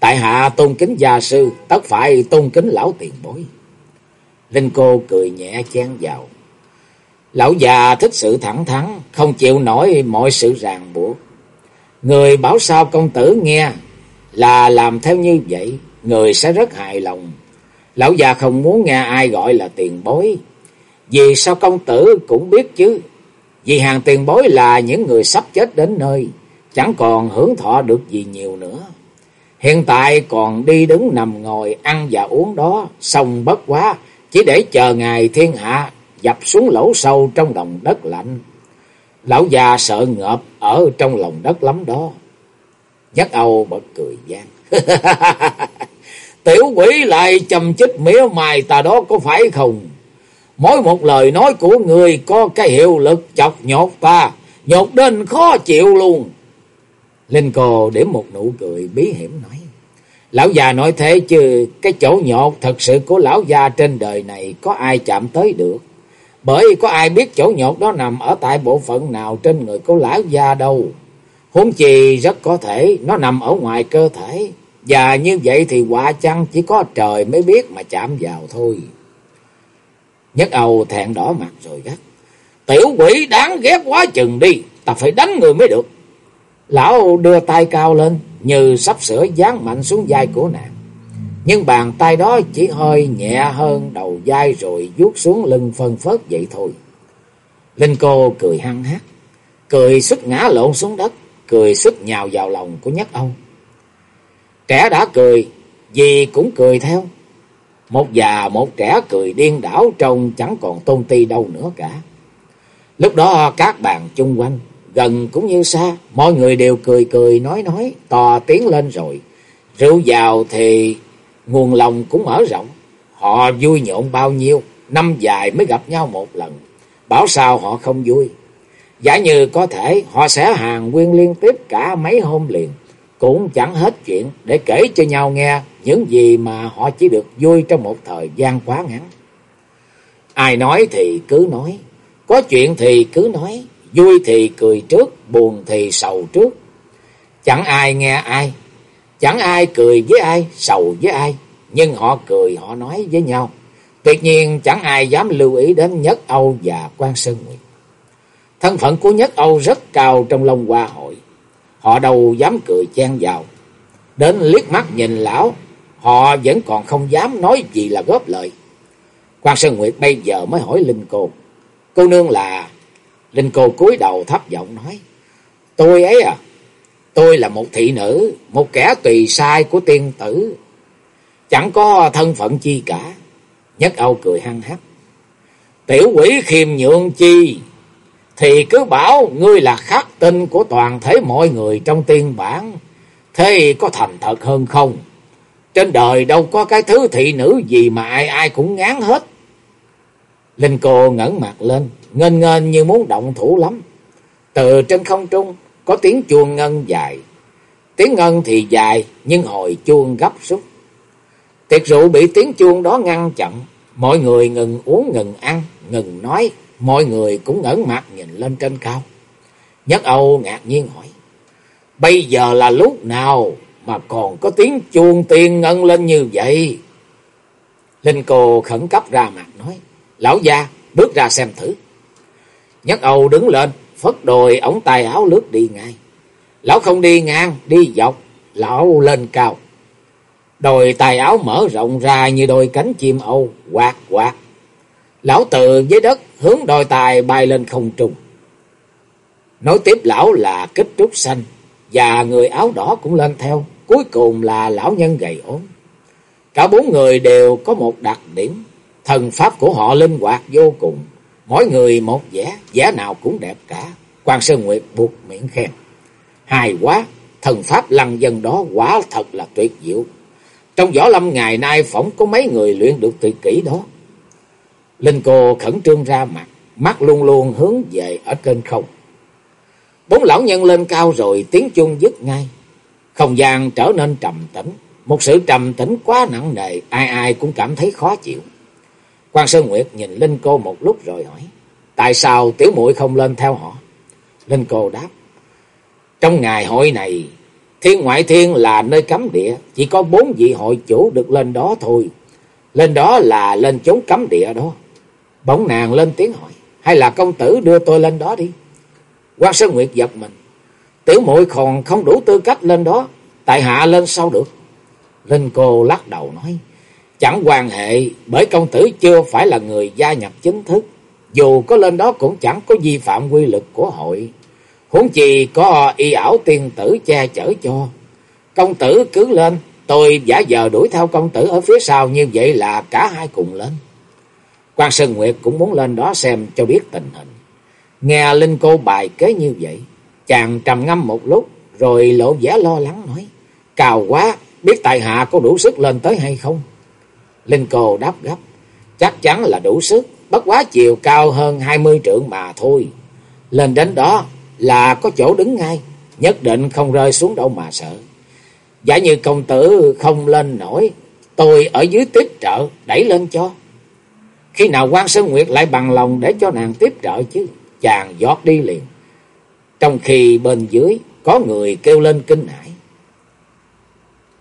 Tại hạ tôn kính gia sư, tất phải tôn kính lão tiền bối. Linh cô cười nhẹ chen vào. Lão già thích sự thẳng thắn, không chịu nổi mọi sự ràng buộc. Người bảo sao công tử nghe là làm theo như vậy, người sẽ rất hài lòng. Lão già không muốn nghe ai gọi là tiền bối. Vì sao công tử cũng biết chứ. Vì hàng tiền bối là những người sắp chết đến nơi, chẳng còn hưởng thọ được gì nhiều nữa. Hiện tại còn đi đứng nằm ngồi ăn và uống đó, xong bất quá, chỉ để chờ ngày thiên hạ dập xuống lỗ sâu trong lòng đất lạnh. Lão già sợ ngợp ở trong lòng đất lắm đó. Nhất Âu bật cười gian. Tiểu quỷ lại chầm chích mía mài ta đó có phải không? Mỗi một lời nói của người có cái hiệu lực chọc nhột ta, nhột đến khó chịu luôn. Linh cô điểm một nụ cười bí hiểm nói. Lão già nói thế chứ cái chỗ nhột thật sự của lão già trên đời này có ai chạm tới được. Bởi có ai biết chỗ nhột đó nằm ở tại bộ phận nào trên người của lão già đâu. Huống chi rất có thể nó nằm ở ngoài cơ thể. Và như vậy thì quả chăng chỉ có trời mới biết mà chạm vào thôi. Nhất Âu thẹn đỏ mặt rồi gắt. Tiểu quỷ đáng ghét quá chừng đi. Ta phải đánh người mới được. Lão đưa tay cao lên, như sắp sửa dán mạnh xuống vai của nàng. Nhưng bàn tay đó chỉ hơi nhẹ hơn đầu vai rồi vuốt xuống lưng phân phớt vậy thôi. Linh cô cười hăng hát, cười xuất ngã lộn xuống đất, cười xuất nhào vào lòng của Nhất ông Trẻ đã cười, gì cũng cười theo. Một già một trẻ cười điên đảo trông chẳng còn tôn ti đâu nữa cả. Lúc đó các bạn chung quanh, gần cũng như xa, mọi người đều cười cười nói nói, to tiếng lên rồi. Rượu vào thì nguồn lòng cũng mở rộng. Họ vui nhộn bao nhiêu, năm dài mới gặp nhau một lần. Bảo sao họ không vui. Giả như có thể họ sẽ hàng nguyên liên tiếp cả mấy hôm liền. Cũng chẳng hết chuyện để kể cho nhau nghe những gì mà họ chỉ được vui trong một thời gian quá ngắn. Ai nói thì cứ nói, có chuyện thì cứ nói, vui thì cười trước, buồn thì sầu trước. Chẳng ai nghe ai, chẳng ai cười với ai, sầu với ai, nhưng họ cười họ nói với nhau. Tuyệt nhiên chẳng ai dám lưu ý đến Nhất Âu và quan Sơn Nguyệt. Thân phận của Nhất Âu rất cao trong Long Hoa hội. Họ đâu dám cười chen vào. Đến liếc mắt nhìn lão, họ vẫn còn không dám nói gì là góp lời. quan Sơn Nguyệt bây giờ mới hỏi Linh Cô. Cô nương là... Linh Cô cúi đầu thấp giọng nói. Tôi ấy à, tôi là một thị nữ, một kẻ tùy sai của tiên tử. Chẳng có thân phận chi cả. Nhất Âu cười hăng hắc. Tiểu quỷ khiêm nhượng chi, thì cứ bảo ngươi là khắc tinh của toàn thể mọi người trong tiên bản. Thế có thành thật hơn không? Trên đời đâu có cái thứ thị nữ gì mà ai ai cũng ngán hết. Linh cô ngẩng mặt lên, ngênh ngênh như muốn động thủ lắm. Từ trên không trung có tiếng chuông ngân dài. Tiếng ngân thì dài nhưng hồi chuông gấp rút. Tiệc rượu bị tiếng chuông đó ngăn chặn. Mọi người ngừng uống, ngừng ăn, ngừng nói, mọi người cũng ngẩng mặt nhìn lên trên cao. Nhất Âu ngạc nhiên hỏi, bây giờ là lúc nào mà còn có tiếng chuông tiên ngân lên như vậy? Linh cô khẩn cấp ra mặt nói, lão gia bước ra xem thử. Nhất Âu đứng lên, phất đồi ống tay áo lướt đi ngay. Lão không đi ngang, đi dọc, lão lên cao. Đồi tài áo mở rộng ra như đôi cánh chim Âu, quạt quạt. Lão từ dưới đất hướng đồi tài bay lên không trung. Nói tiếp lão là kích trúc xanh, và người áo đỏ cũng lên theo. Cuối cùng là lão nhân gầy ốm. Cả bốn người đều có một đặc điểm, thần pháp của họ linh hoạt vô cùng. Mỗi người một vẻ, vẻ nào cũng đẹp cả. quan Sơn Nguyệt buộc miệng khen. Hài quá, thần pháp lăng dân đó quả thật là tuyệt diệu. Trong võ lâm ngày nay phỏng có mấy người luyện được tuyệt kỹ đó. Linh cô khẩn trương ra mặt, mắt luôn luôn hướng về ở trên không. Bốn lão nhân lên cao rồi tiếng chuông dứt ngay. Không gian trở nên trầm tĩnh. Một sự trầm tĩnh quá nặng nề, ai ai cũng cảm thấy khó chịu. Quan Sơn Nguyệt nhìn Linh cô một lúc rồi hỏi. Tại sao tiểu muội không lên theo họ? Linh cô đáp. Trong ngày hội này, thiên ngoại thiên là nơi cấm địa. Chỉ có bốn vị hội chủ được lên đó thôi. Lên đó là lên chốn cấm địa đó. Bỗng nàng lên tiếng hỏi. Hay là công tử đưa tôi lên đó đi? Quan Sơn Nguyệt giật mình. Tiểu muội còn không đủ tư cách lên đó. Tại hạ lên sao được? Linh cô lắc đầu nói. Chẳng quan hệ bởi công tử chưa phải là người gia nhập chính thức. Dù có lên đó cũng chẳng có vi phạm quy lực của hội. Huống chi có y ảo tiên tử che chở cho. Công tử cứ lên. Tôi giả giờ đuổi theo công tử ở phía sau như vậy là cả hai cùng lên. Quan Sơn Nguyệt cũng muốn lên đó xem cho biết tình hình. Nghe Linh cô bài kế như vậy. Chàng trầm ngâm một lúc rồi lộ vẻ lo lắng nói. Cào quá, biết tại hạ có đủ sức lên tới hay không? Linh cô đáp gấp. Chắc chắn là đủ sức, bất quá chiều cao hơn hai mươi trượng mà thôi. Lên đến đó là có chỗ đứng ngay, nhất định không rơi xuống đâu mà sợ. Giả như công tử không lên nổi, tôi ở dưới tiếp trợ, đẩy lên cho. Khi nào quan Sơn Nguyệt lại bằng lòng để cho nàng tiếp trợ chứ, chàng giọt đi liền. Trong khi bên dưới có người kêu lên kinh hãi.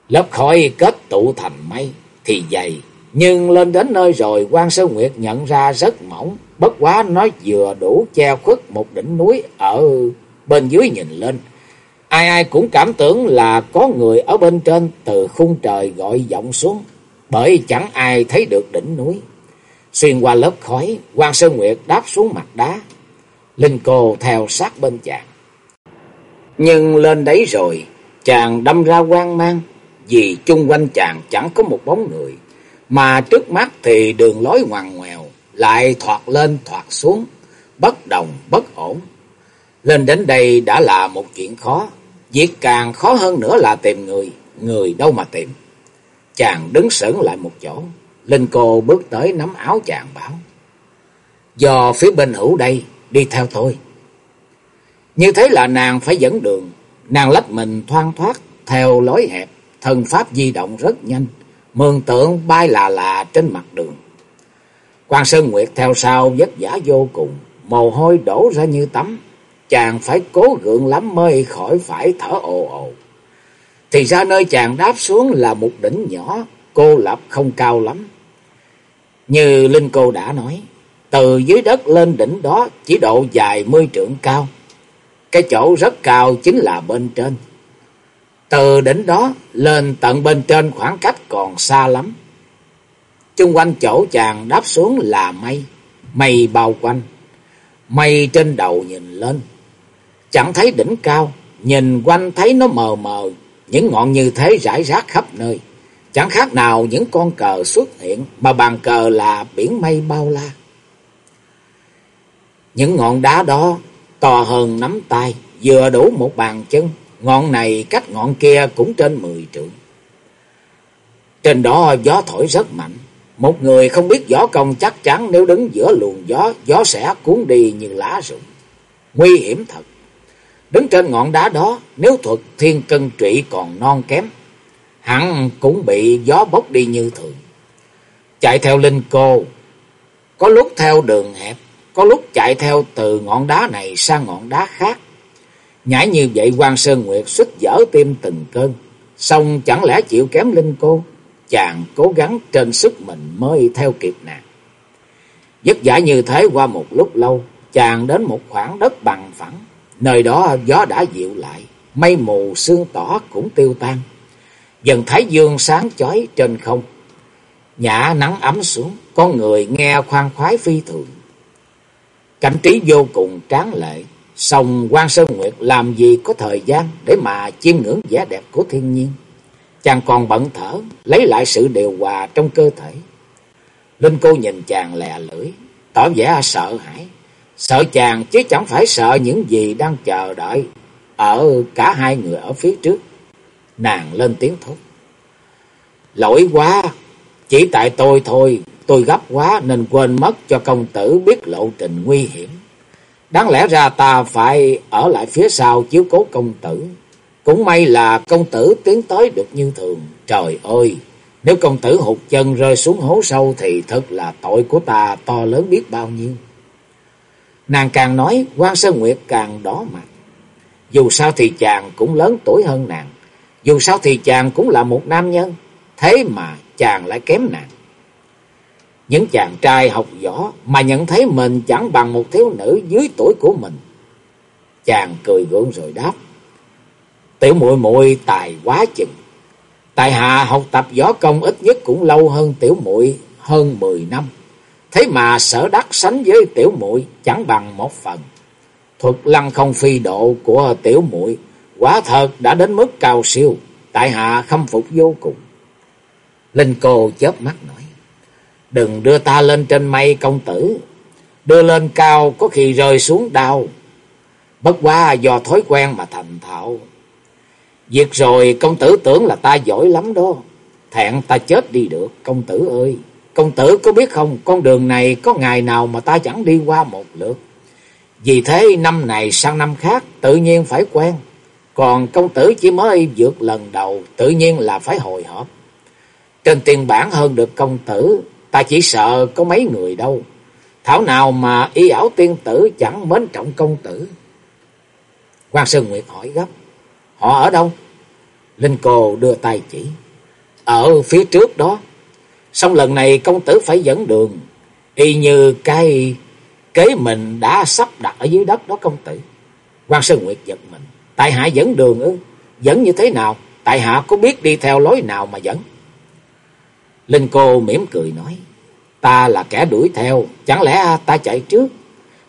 Lớp khói kết tụ thành mây thì dày, nhưng lên đến nơi rồi quan sơ Nguyệt nhận ra rất mỏng, bất quá nó vừa đủ che khuất một đỉnh núi ở bên dưới nhìn lên. Ai ai cũng cảm tưởng là có người ở bên trên từ khung trời gọi giọng xuống, bởi chẳng ai thấy được đỉnh núi. Xuyên qua lớp khói, quan sơ Nguyệt đáp xuống mặt đá. Linh cô theo sát bên chàng. Nhưng lên đấy rồi, chàng đâm ra quan mang, vì chung quanh chàng chẳng có một bóng người, mà trước mắt thì đường lối ngoằn ngoèo, lại thoạt lên thoạt xuống, bất đồng bất ổn. Lên đến đây đã là một chuyện khó, việc càng khó hơn nữa là tìm người, người đâu mà tìm. Chàng đứng sững lại một chỗ, Linh cô bước tới nắm áo chàng bảo. Do phía bên hữu đây, đi theo tôi. Như thế là nàng phải dẫn đường, nàng lách mình thoang thoát theo lối hẹp, thần pháp di động rất nhanh, mường tượng bay là là trên mặt đường. Quan Sơn Nguyệt theo sau vất vả vô cùng, mồ hôi đổ ra như tắm, chàng phải cố gượng lắm mới khỏi phải thở ồ ồ. Thì ra nơi chàng đáp xuống là một đỉnh nhỏ, cô lập không cao lắm. Như Linh Cô đã nói, từ dưới đất lên đỉnh đó chỉ độ dài mươi trượng cao. Cái chỗ rất cao chính là bên trên. Từ đỉnh đó lên tận bên trên khoảng cách còn xa lắm. Chung quanh chỗ chàng đáp xuống là mây, mây bao quanh. Mây trên đầu nhìn lên, chẳng thấy đỉnh cao, nhìn quanh thấy nó mờ mờ, những ngọn như thế rải rác khắp nơi. Chẳng khác nào những con cờ xuất hiện, mà bàn cờ là biển mây bao la. Những ngọn đá đó to hơn nắm tay, vừa đủ một bàn chân, ngọn này cách ngọn kia cũng trên mười trượng. Trên đó gió thổi rất mạnh, một người không biết võ công chắc chắn nếu đứng giữa luồng gió, gió sẽ cuốn đi như lá rụng. Nguy hiểm thật. Đứng trên ngọn đá đó, nếu thuật thiên cân trị còn non kém, hẳn cũng bị gió bốc đi như thường. Chạy theo linh cô, có lúc theo đường hẹp, có lúc chạy theo từ ngọn đá này sang ngọn đá khác. Nhảy như vậy quan Sơn Nguyệt xuất dở tim từng cơn, xong chẳng lẽ chịu kém Linh cô, chàng cố gắng trên sức mình mới theo kịp nàng. dứt vả như thế qua một lúc lâu, chàng đến một khoảng đất bằng phẳng, nơi đó gió đã dịu lại, mây mù sương tỏ cũng tiêu tan. Dần thái dương sáng chói trên không, nhã nắng ấm xuống, con người nghe khoan khoái phi thường. Cảnh trí vô cùng tráng lệ, song quan Sơn Nguyệt làm gì có thời gian để mà chiêm ngưỡng vẻ đẹp của thiên nhiên. Chàng còn bận thở, lấy lại sự điều hòa trong cơ thể. Linh cô nhìn chàng lè lưỡi, tỏ vẻ sợ hãi. Sợ chàng chứ chẳng phải sợ những gì đang chờ đợi ở cả hai người ở phía trước. Nàng lên tiếng thốt. Lỗi quá, chỉ tại tôi thôi, tôi gấp quá nên quên mất cho công tử biết lộ trình nguy hiểm. Đáng lẽ ra ta phải ở lại phía sau chiếu cố công tử. Cũng may là công tử tiến tới được như thường. Trời ơi, nếu công tử hụt chân rơi xuống hố sâu thì thật là tội của ta to lớn biết bao nhiêu. Nàng càng nói, quan Sơn Nguyệt càng đỏ mặt. Dù sao thì chàng cũng lớn tuổi hơn nàng. Dù sao thì chàng cũng là một nam nhân. Thế mà chàng lại kém nàng. Những chàng trai học võ mà nhận thấy mình chẳng bằng một thiếu nữ dưới tuổi của mình. Chàng cười gượng rồi đáp. Tiểu muội muội tài quá chừng. Tại hạ học tập võ công ít nhất cũng lâu hơn tiểu muội hơn 10 năm. Thế mà sở đắc sánh với tiểu muội chẳng bằng một phần. Thuật lăng không phi độ của tiểu muội quả thật đã đến mức cao siêu. Tại hạ khâm phục vô cùng. Linh cô chớp mắt nói. Đừng đưa ta lên trên mây công tử. Đưa lên cao có khi rơi xuống đau. Bất quá do thói quen mà thành thạo. Việc rồi công tử tưởng là ta giỏi lắm đó. Thẹn ta chết đi được, công tử ơi. Công tử có biết không, con đường này có ngày nào mà ta chẳng đi qua một lượt. Vì thế năm này sang năm khác, tự nhiên phải quen. Còn công tử chỉ mới vượt lần đầu, tự nhiên là phải hồi hộp. Trên tiền bản hơn được công tử Ta chỉ sợ có mấy người đâu. Thảo nào mà y ảo tiên tử chẳng mến trọng công tử. quan Sơn Nguyệt hỏi gấp. Họ ở đâu? Linh Cô đưa tay chỉ. Ở phía trước đó. Xong lần này công tử phải dẫn đường. Y như cái kế mình đã sắp đặt ở dưới đất đó công tử. quan Sơn Nguyệt giật mình. Tại hạ dẫn đường ư? Dẫn như thế nào? Tại hạ có biết đi theo lối nào mà dẫn? Linh cô mỉm cười nói. Ta là kẻ đuổi theo, chẳng lẽ ta chạy trước?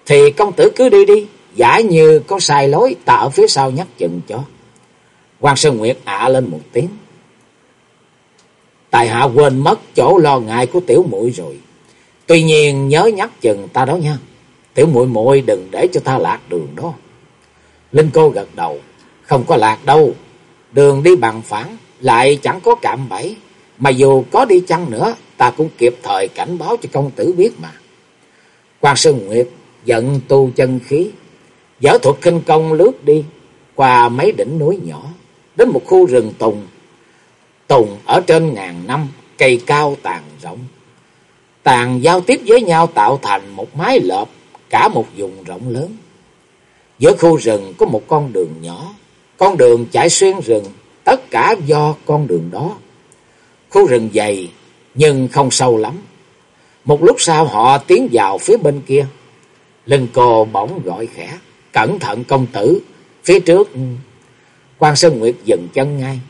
Thì công tử cứ đi đi, giả như có sai lối, ta ở phía sau nhắc chừng cho. quan Sơn Nguyệt ạ lên một tiếng. Tài hạ quên mất chỗ lo ngại của tiểu muội rồi. Tuy nhiên nhớ nhắc chừng ta đó nha. Tiểu muội muội đừng để cho ta lạc đường đó. Linh cô gật đầu, không có lạc đâu. Đường đi bằng phẳng, lại chẳng có cạm bẫy. Mà dù có đi chăng nữa, ta cũng kịp thời cảnh báo cho công tử biết mà. Quan Sơn Nguyệt giận tu chân khí, giở thuật kinh công lướt đi, qua mấy đỉnh núi nhỏ, đến một khu rừng tùng. Tùng ở trên ngàn năm, cây cao tàn rộng. Tàn giao tiếp với nhau tạo thành một mái lợp, cả một vùng rộng lớn. Giữa khu rừng có một con đường nhỏ, con đường chạy xuyên rừng, tất cả do con đường đó. Khu rừng dày nhưng không sâu lắm. Một lúc sau họ tiến vào phía bên kia. lưng cô bỗng gọi khẽ, cẩn thận công tử, phía trước. quan Sơn Nguyệt dừng chân ngay.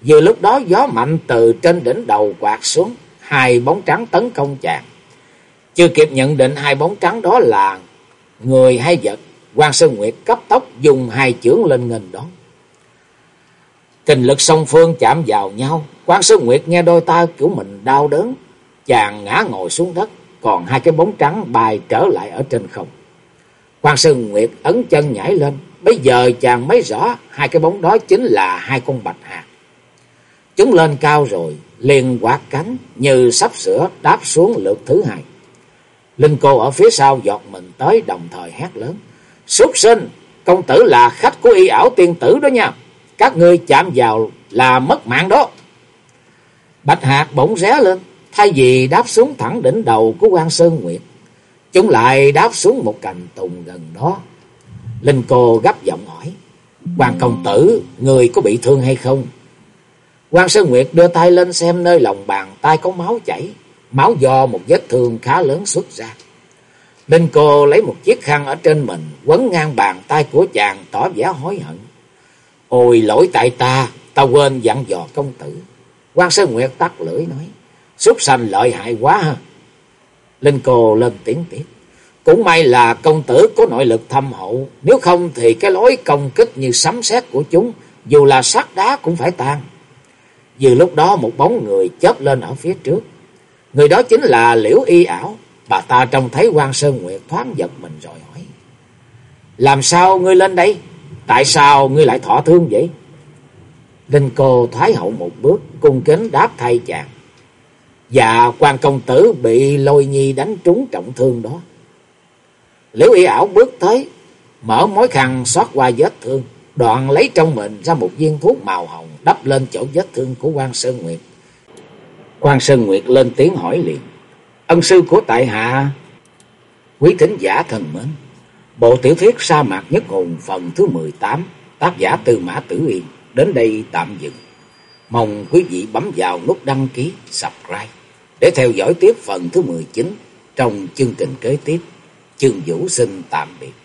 Vừa lúc đó gió mạnh từ trên đỉnh đầu quạt xuống, hai bóng trắng tấn công chàng. Chưa kịp nhận định hai bóng trắng đó là người hay vật, quan Sơn Nguyệt cấp tốc dùng hai chưởng lên nghênh đón. Kinh lực song phương chạm vào nhau, quan Sơn Nguyệt nghe đôi tay của mình đau đớn, chàng ngã ngồi xuống đất, còn hai cái bóng trắng bay trở lại ở trên không. quan Sơn Nguyệt ấn chân nhảy lên, bây giờ chàng mới rõ hai cái bóng đó chính là hai con bạch hạt. Chúng lên cao rồi, liền quạt cánh như sắp sửa đáp xuống lượt thứ hai. Linh cô ở phía sau giọt mình tới đồng thời hét lớn. Xuất sinh, công tử là khách của y ảo tiên tử đó nha. Các ngươi chạm vào là mất mạng đó. Bạch hạt bỗng ré lên, thay vì đáp xuống thẳng đỉnh đầu của quan Sơn Nguyệt. Chúng lại đáp xuống một cành tùng gần đó. Linh cô gấp giọng hỏi. Hoàng công tử, người có bị thương hay không? quan Sơn Nguyệt đưa tay lên xem nơi lòng bàn tay có máu chảy. Máu do một vết thương khá lớn xuất ra. Linh cô lấy một chiếc khăn ở trên mình, quấn ngang bàn tay của chàng tỏ vẻ hối hận. Ôi lỗi tại ta, ta quên dặn dò công tử. Quan Sơn Nguyệt tắt lưỡi nói, súc sanh lợi hại quá ha. Linh cô lên tiếng tiếp. Cũng may là công tử có nội lực thâm hậu, nếu không thì cái lối công kích như sấm sét của chúng, dù là sắt đá cũng phải tan. Vừa lúc đó một bóng người chớp lên ở phía trước. Người đó chính là Liễu Y ảo. Bà ta trông thấy quan Sơn Nguyệt thoáng giật mình rồi hỏi. Làm sao ngươi lên đây? Tại sao ngươi lại thọ thương vậy? Linh cô thoái hậu một bước, cung kính đáp thay chàng. và quan công tử bị lôi nhi đánh trúng trọng thương đó. Liễu y ảo bước tới, mở mối khăn xót qua vết thương, đoạn lấy trong mình ra một viên thuốc màu hồng đắp lên chỗ vết thương của quan Sơn Nguyệt. quan Sơn Nguyệt lên tiếng hỏi liền. Ân sư của tại hạ, quý thính giả thần mến, bộ tiểu thuyết sa mạc nhất hồn phần thứ 18, tác giả Tư Mã Tử Yên, đến đây tạm dừng. Mong quý vị bấm vào nút đăng ký, subscribe để theo dõi tiếp phần thứ 19 trong chương trình kế tiếp. Chương Vũ xin tạm biệt.